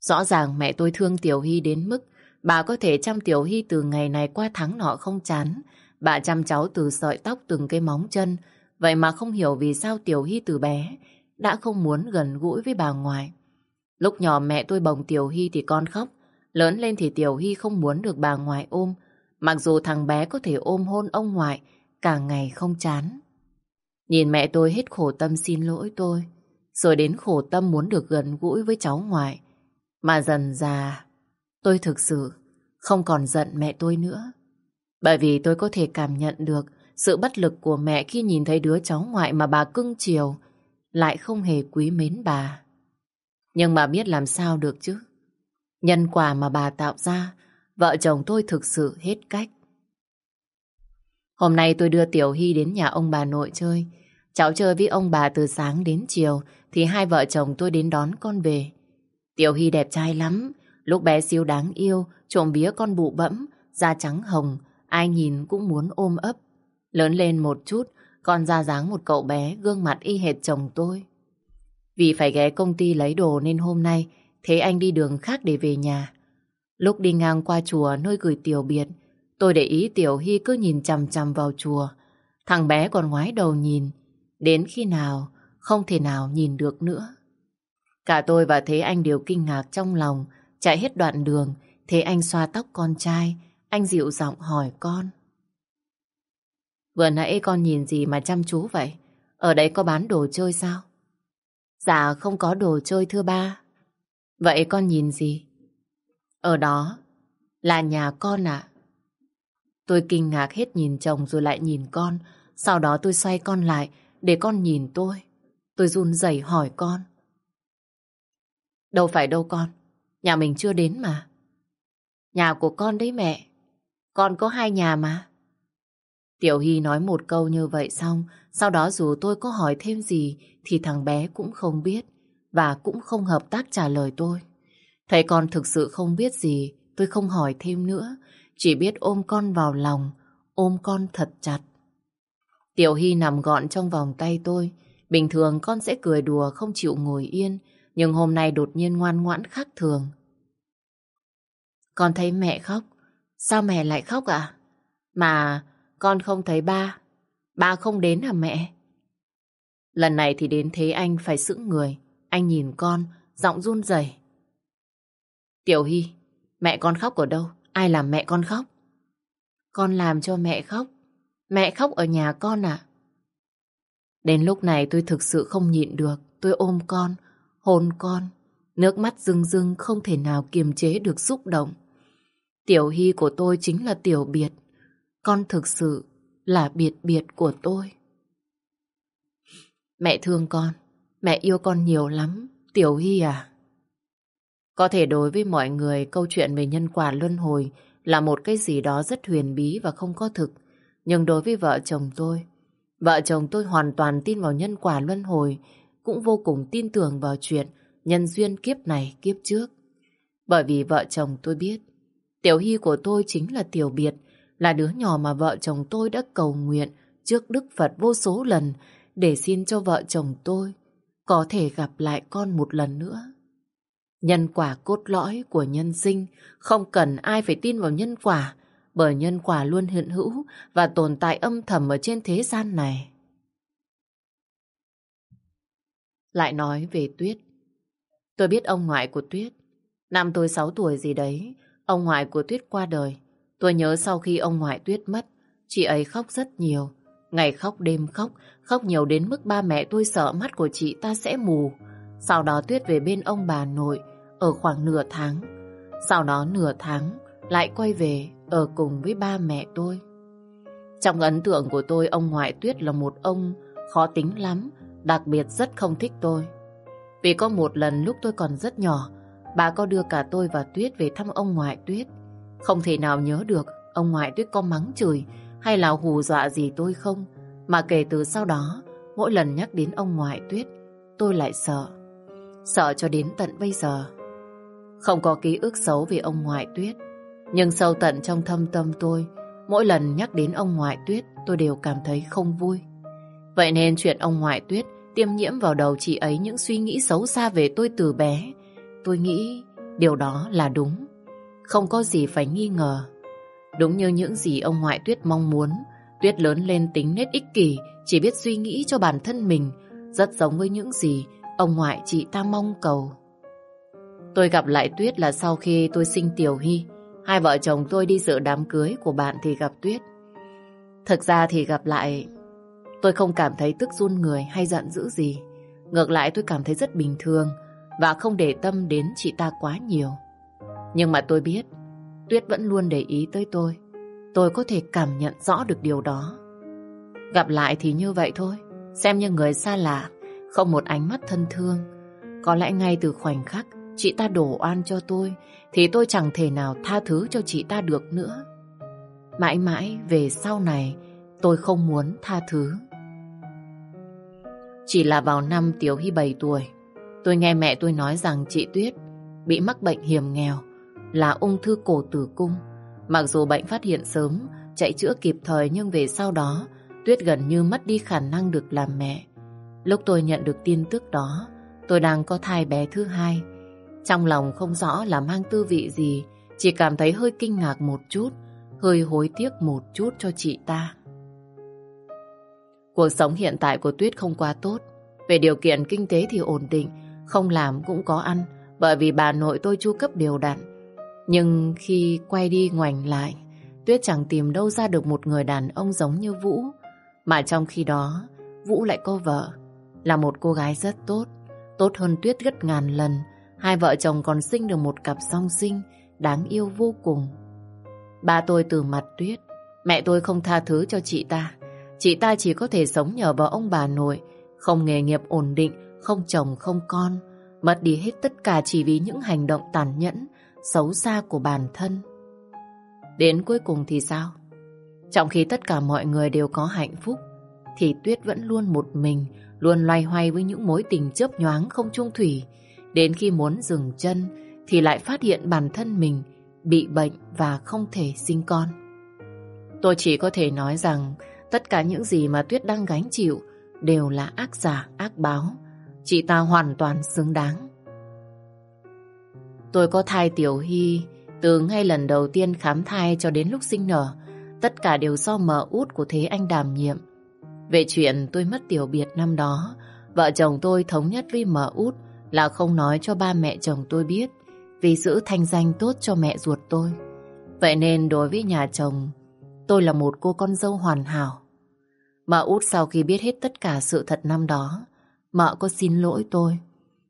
Rõ ràng mẹ tôi thương Tiểu Hy đến mức bà có thể chăm Tiểu Hy từ ngày này qua tháng nọ không chán. Bà chăm cháu từ sợi tóc từng cái móng chân. Vậy mà không hiểu vì sao Tiểu Hy từ bé đã không muốn gần gũi với bà ngoại. Lúc nhỏ mẹ tôi bồng Tiểu Hy thì con khóc. Lớn lên thì Tiểu Hy không muốn được bà ngoại ôm, mặc dù thằng bé có thể ôm hôn ông ngoại, cả ngày không chán. Nhìn mẹ tôi hết khổ tâm xin lỗi tôi, rồi đến khổ tâm muốn được gần gũi với cháu ngoại. Mà dần già, tôi thực sự không còn giận mẹ tôi nữa. Bởi vì tôi có thể cảm nhận được sự bất lực của mẹ khi nhìn thấy đứa cháu ngoại mà bà cưng chiều, lại không hề quý mến bà. Nhưng mà biết làm sao được chứ? Nhân quả mà bà tạo ra, vợ chồng tôi thực sự hết cách. Hôm nay tôi đưa Tiểu Hy đến nhà ông bà nội chơi. Cháu chơi với ông bà từ sáng đến chiều, thì hai vợ chồng tôi đến đón con về. Tiểu Hy đẹp trai lắm, lúc bé siêu đáng yêu, trộm vía con bụ bẫm, da trắng hồng, ai nhìn cũng muốn ôm ấp. Lớn lên một chút, con ra dáng một cậu bé, gương mặt y hệt chồng tôi. Vì phải ghé công ty lấy đồ nên hôm nay thế anh đi đường khác để về nhà. Lúc đi ngang qua chùa nơi gửi tiểu biệt, tôi để ý Tiểu Hy cứ nhìn chằm chằm vào chùa. Thằng bé còn ngoái đầu nhìn, đến khi nào không thể nào nhìn được nữa. Cả tôi và Thế Anh đều kinh ngạc trong lòng, chạy hết đoạn đường, Thế Anh xoa tóc con trai, anh dịu giọng hỏi con. Vừa nãy con nhìn gì mà chăm chú vậy? Ở đây có bán đồ chơi sao? Dạ không có đồ chơi thưa ba. Vậy con nhìn gì? Ở đó là nhà con ạ. Tôi kinh ngạc hết nhìn chồng rồi lại nhìn con. Sau đó tôi xoay con lại để con nhìn tôi. Tôi run rẩy hỏi con. Đâu phải đâu con. Nhà mình chưa đến mà. Nhà của con đấy mẹ. Con có hai nhà mà. Tiểu Hy nói một câu như vậy xong, sau đó dù tôi có hỏi thêm gì thì thằng bé cũng không biết và cũng không hợp tác trả lời tôi. Thấy con thực sự không biết gì, tôi không hỏi thêm nữa, chỉ biết ôm con vào lòng, ôm con thật chặt. Tiểu Hy nằm gọn trong vòng tay tôi, bình thường con sẽ cười đùa không chịu ngồi yên, nhưng hôm nay đột nhiên ngoan ngoãn khác thường. Con thấy mẹ khóc, sao mẹ lại khóc ạ? À? Mà con không thấy ba, ba không đến à mẹ? Lần này thì đến thế anh phải sững người. Anh nhìn con, giọng run rẩy. Tiểu Hy, mẹ con khóc ở đâu? Ai làm mẹ con khóc? Con làm cho mẹ khóc. Mẹ khóc ở nhà con à? Đến lúc này tôi thực sự không nhịn được. Tôi ôm con, hôn con. Nước mắt rưng rưng không thể nào kiềm chế được xúc động. Tiểu Hy của tôi chính là Tiểu Biệt. Con thực sự là biệt biệt của tôi. Mẹ thương con, mẹ yêu con nhiều lắm, Tiểu Hy à. Có thể đối với mọi người câu chuyện về nhân quả luân hồi là một cái gì đó rất huyền bí và không có thực. Nhưng đối với vợ chồng tôi, vợ chồng tôi hoàn toàn tin vào nhân quả luân hồi, cũng vô cùng tin tưởng vào chuyện nhân duyên kiếp này kiếp trước. Bởi vì vợ chồng tôi biết, Tiểu Hy của tôi chính là Tiểu Biệt, là đứa nhỏ mà vợ chồng tôi đã cầu nguyện trước Đức Phật vô số lần để xin cho vợ chồng tôi có thể gặp lại con một lần nữa. Nhân quả cốt lõi của nhân sinh không cần ai phải tin vào nhân quả bởi nhân quả luôn hiện hữu và tồn tại âm thầm ở trên thế gian này. Lại nói về Tuyết. Tôi biết ông ngoại của Tuyết. Năm tôi 6 tuổi gì đấy, ông ngoại của Tuyết qua đời. Tôi nhớ sau khi ông ngoại Tuyết mất, chị ấy khóc rất nhiều. Ngày khóc đêm khóc, khóc nhiều đến mức ba mẹ tôi sợ mắt của chị ta sẽ mù. Sau đó Tuyết về bên ông bà nội ở khoảng nửa tháng. Sau đó nửa tháng lại quay về ở cùng với ba mẹ tôi. Trong ấn tượng của tôi, ông ngoại Tuyết là một ông khó tính lắm, đặc biệt rất không thích tôi. Vì có một lần lúc tôi còn rất nhỏ, bà có đưa cả tôi và Tuyết về thăm ông ngoại Tuyết. Không thể nào nhớ được ông ngoại Tuyết có mắng chửi hay là hù dọa gì tôi không. Mà kể từ sau đó, mỗi lần nhắc đến ông ngoại Tuyết, tôi lại sợ. Sợ cho đến tận bây giờ. Không có ký ức xấu về ông ngoại Tuyết. Nhưng sâu tận trong thâm tâm tôi, mỗi lần nhắc đến ông ngoại Tuyết, tôi đều cảm thấy không vui. Vậy nên chuyện ông ngoại Tuyết tiêm nhiễm vào đầu chị ấy những suy nghĩ xấu xa về tôi từ bé. Tôi nghĩ điều đó là đúng. Không có gì phải nghi ngờ. Đúng như những gì ông ngoại Tuyết mong muốn, Tuyết lớn lên tính nết ích kỷ, chỉ biết suy nghĩ cho bản thân mình, rất giống với những gì ông ngoại chị ta mong cầu. Tôi gặp lại Tuyết là sau khi tôi sinh Tiểu Hy. Hai vợ chồng tôi đi dự đám cưới của bạn thì gặp Tuyết. Thực ra thì gặp lại, tôi không cảm thấy tức run người hay giận dữ gì. Ngược lại tôi cảm thấy rất bình thường và không để tâm đến chị ta quá nhiều. Nhưng mà tôi biết Tuyết vẫn luôn để ý tới tôi. Tôi có thể cảm nhận rõ được điều đó. Gặp lại thì như vậy thôi. Xem như người xa lạ, không một ánh mắt thân thương. Có lẽ ngay từ khoảnh khắc chị ta đổ oan cho tôi thì tôi chẳng thể nào tha thứ cho chị ta được nữa. Mãi mãi về sau này tôi không muốn tha thứ. Chỉ là vào năm Tiểu Hy 7 tuổi, tôi nghe mẹ tôi nói rằng chị Tuyết bị mắc bệnh hiểm nghèo là ung thư cổ tử cung. Mặc dù bệnh phát hiện sớm, chạy chữa kịp thời nhưng về sau đó Tuyết gần như mất đi khả năng được làm mẹ. Lúc tôi nhận được tin tức đó, tôi đang có thai bé thứ hai. Trong lòng không rõ là mang tư vị gì, chỉ cảm thấy hơi kinh ngạc một chút, hơi hối tiếc một chút cho chị ta. Cuộc sống hiện tại của Tuyết không quá tốt. Về điều kiện kinh tế thì ổn định, không làm cũng có ăn, bởi vì bà nội tôi chu cấp đều đặn. Nhưng khi quay đi ngoảnh lại, Tuyết chẳng tìm đâu ra được một người đàn ông giống như Vũ. Mà trong khi đó, Vũ lại có vợ, là một cô gái rất tốt, tốt hơn Tuyết gấp ngàn lần. Hai vợ chồng còn sinh được một cặp song sinh, đáng yêu vô cùng. Ba tôi từ mặt Tuyết, mẹ tôi không tha thứ cho chị ta. Chị ta chỉ có thể sống nhờ vào ông bà nội, không nghề nghiệp ổn định, không chồng không con, mất đi hết tất cả chỉ vì những hành động tàn nhẫn, xấu xa của bản thân. Đến cuối cùng thì sao? Trong khi tất cả mọi người đều có hạnh phúc, thì Tuyết vẫn luôn một mình, luôn loay hoay với những mối tình chớp nhoáng không chung thủy. Đến khi muốn dừng chân, thì lại phát hiện bản thân mình bị bệnh và không thể sinh con. Tôi chỉ có thể nói rằng tất cả những gì mà Tuyết đang gánh chịu đều là ác giả, ác báo. Chị ta hoàn toàn xứng đáng. Tôi có thai Tiểu Hy từ ngay lần đầu tiên khám thai cho đến lúc sinh nở. Tất cả đều do mờ út của Thế Anh đảm nhiệm. Về chuyện tôi mất tiểu biệt năm đó, vợ chồng tôi thống nhất với mờ út là không nói cho ba mẹ chồng tôi biết vì giữ thanh danh tốt cho mẹ ruột tôi. Vậy nên đối với nhà chồng, tôi là một cô con dâu hoàn hảo. Mợ út sau khi biết hết tất cả sự thật năm đó, mợ có xin lỗi tôi.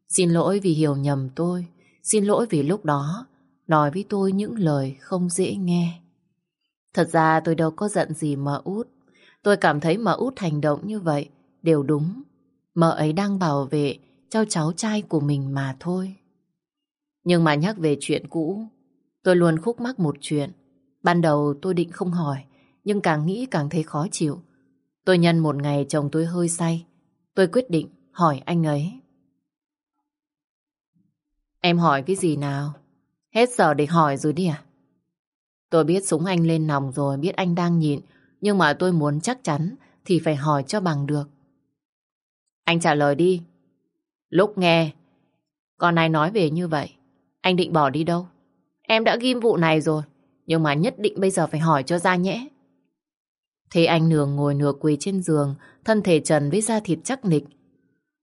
Xin lỗi vì hiểu nhầm tôi, xin lỗi vì lúc đó nói với tôi những lời không dễ nghe. Thật ra tôi đâu có giận gì mợ út. Tôi cảm thấy mợ út hành động như vậy đều đúng. Mợ ấy đang bảo vệ cho cháu trai của mình mà thôi. Nhưng mà nhắc về chuyện cũ, tôi luôn khúc mắc một chuyện. Ban đầu tôi định không hỏi, nhưng càng nghĩ càng thấy khó chịu. Tôi nhân một ngày chồng tôi hơi say, tôi quyết định hỏi anh ấy. Em hỏi cái gì nào? Hết giờ để hỏi rồi đi à? Tôi biết súng anh lên nòng rồi, biết anh đang nhịn, nhưng mà tôi muốn chắc chắn thì phải hỏi cho bằng được. Anh trả lời đi. Lúc nghe, con ai nói về như vậy, anh định bỏ đi đâu? Em đã ghim vụ này rồi, nhưng mà nhất định bây giờ phải hỏi cho ra nhẽ. Thế anh nửa ngồi nửa quỳ trên giường, thân thể trần với da thịt chắc nịch.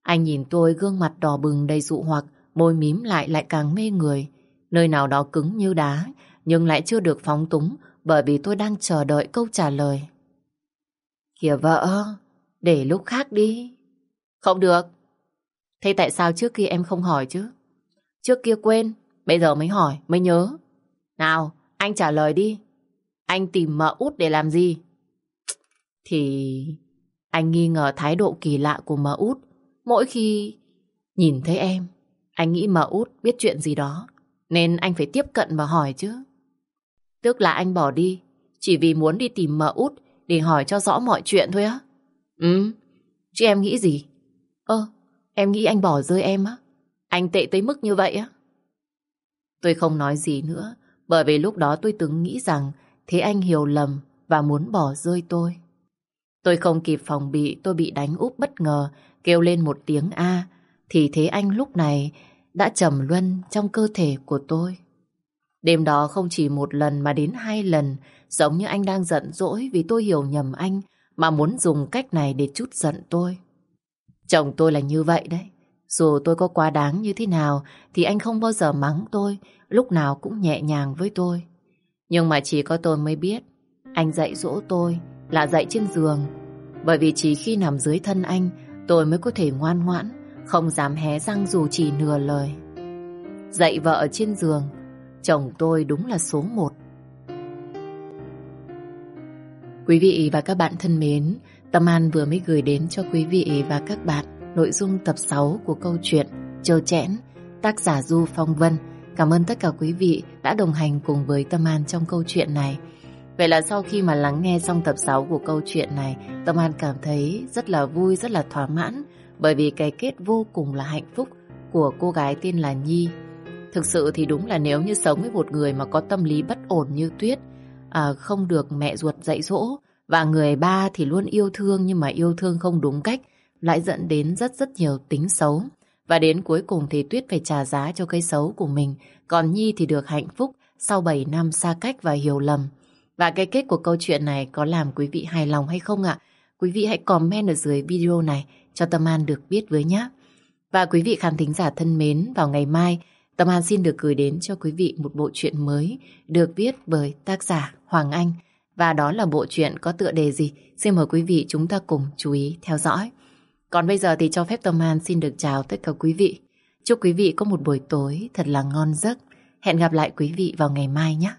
Anh nhìn tôi gương mặt đỏ bừng đầy dụ hoặc, môi mím lại lại càng mê người. Nơi nào đó cứng như đá, nhưng lại chưa được phóng túng bởi vì tôi đang chờ đợi câu trả lời. Kìa vợ, để lúc khác đi. Không được. Thế tại sao trước kia em không hỏi chứ? Trước kia quên, bây giờ mới hỏi, mới nhớ. Nào, anh trả lời đi. Anh tìm mợ út để làm gì? Thì anh nghi ngờ thái độ kỳ lạ của mợ út. Mỗi khi nhìn thấy em, anh nghĩ mợ út biết chuyện gì đó. Nên anh phải tiếp cận và hỏi chứ. Tức là anh bỏ đi, chỉ vì muốn đi tìm mợ út để hỏi cho rõ mọi chuyện thôi á. Ừ, chứ em nghĩ gì? Ơ, em nghĩ anh bỏ rơi em á? Anh tệ tới mức như vậy á? Tôi không nói gì nữa, bởi vì lúc đó tôi từng nghĩ rằng thế anh hiểu lầm và muốn bỏ rơi tôi. Tôi không kịp phòng bị, tôi bị đánh úp bất ngờ, kêu lên một tiếng A, thì thế anh lúc này đã trầm luân trong cơ thể của tôi. Đêm đó không chỉ một lần mà đến hai lần, giống như anh đang giận dỗi vì tôi hiểu nhầm anh, mà muốn dùng cách này để chút giận tôi. Chồng tôi là như vậy đấy, Dù tôi có quá đáng như thế nào thì anh không bao giờ mắng tôi, lúc nào cũng nhẹ nhàng với tôi. Nhưng mà chỉ có tôi mới biết, anh dạy dỗ tôi là dạy trên giường. Bởi vì chỉ khi nằm dưới thân anh, tôi mới có thể ngoan ngoãn, không dám hé răng dù chỉ nửa lời. Dạy vợ trên giường, chồng tôi đúng là số một. Quý vị và các bạn thân mến, Tâm An vừa mới gửi đến cho quý vị và các bạn nội dung tập 6 của câu chuyện Châu Chẽn, tác giả Du Phong Vân. Cảm ơn tất cả quý vị đã đồng hành cùng với Tâm An trong câu chuyện này. Vậy là sau khi mà lắng nghe xong tập 6 của câu chuyện này, Tâm An cảm thấy rất là vui, rất là thỏa mãn bởi vì cái kết vô cùng là hạnh phúc của cô gái tên là Nhi. Thực sự thì đúng là nếu như sống với một người mà có tâm lý bất ổn như Tuyết, à, không được mẹ ruột dạy dỗ, và người ba thì luôn yêu thương nhưng mà yêu thương không đúng cách, lại dẫn đến rất rất nhiều tính xấu. Và đến cuối cùng thì Tuyết phải trả giá cho cái xấu của mình, còn Nhi thì được hạnh phúc sau 7 năm xa cách và hiểu lầm. Và cái kết của câu chuyện này có làm quý vị hài lòng hay không ạ? Quý vị hãy comment ở dưới video này cho Tâm An được biết với nhé. Và quý vị khán thính giả thân mến, vào ngày mai, Tâm An xin được gửi đến cho quý vị một bộ truyện mới được viết bởi tác giả Hoàng Anh. Và đó là bộ truyện có tựa đề gì? Xin mời quý vị chúng ta cùng chú ý theo dõi. Còn bây giờ thì cho phép Tâm An xin được chào tất cả quý vị. Chúc quý vị có một buổi tối thật là ngon giấc. Hẹn gặp lại quý vị vào ngày mai nhé.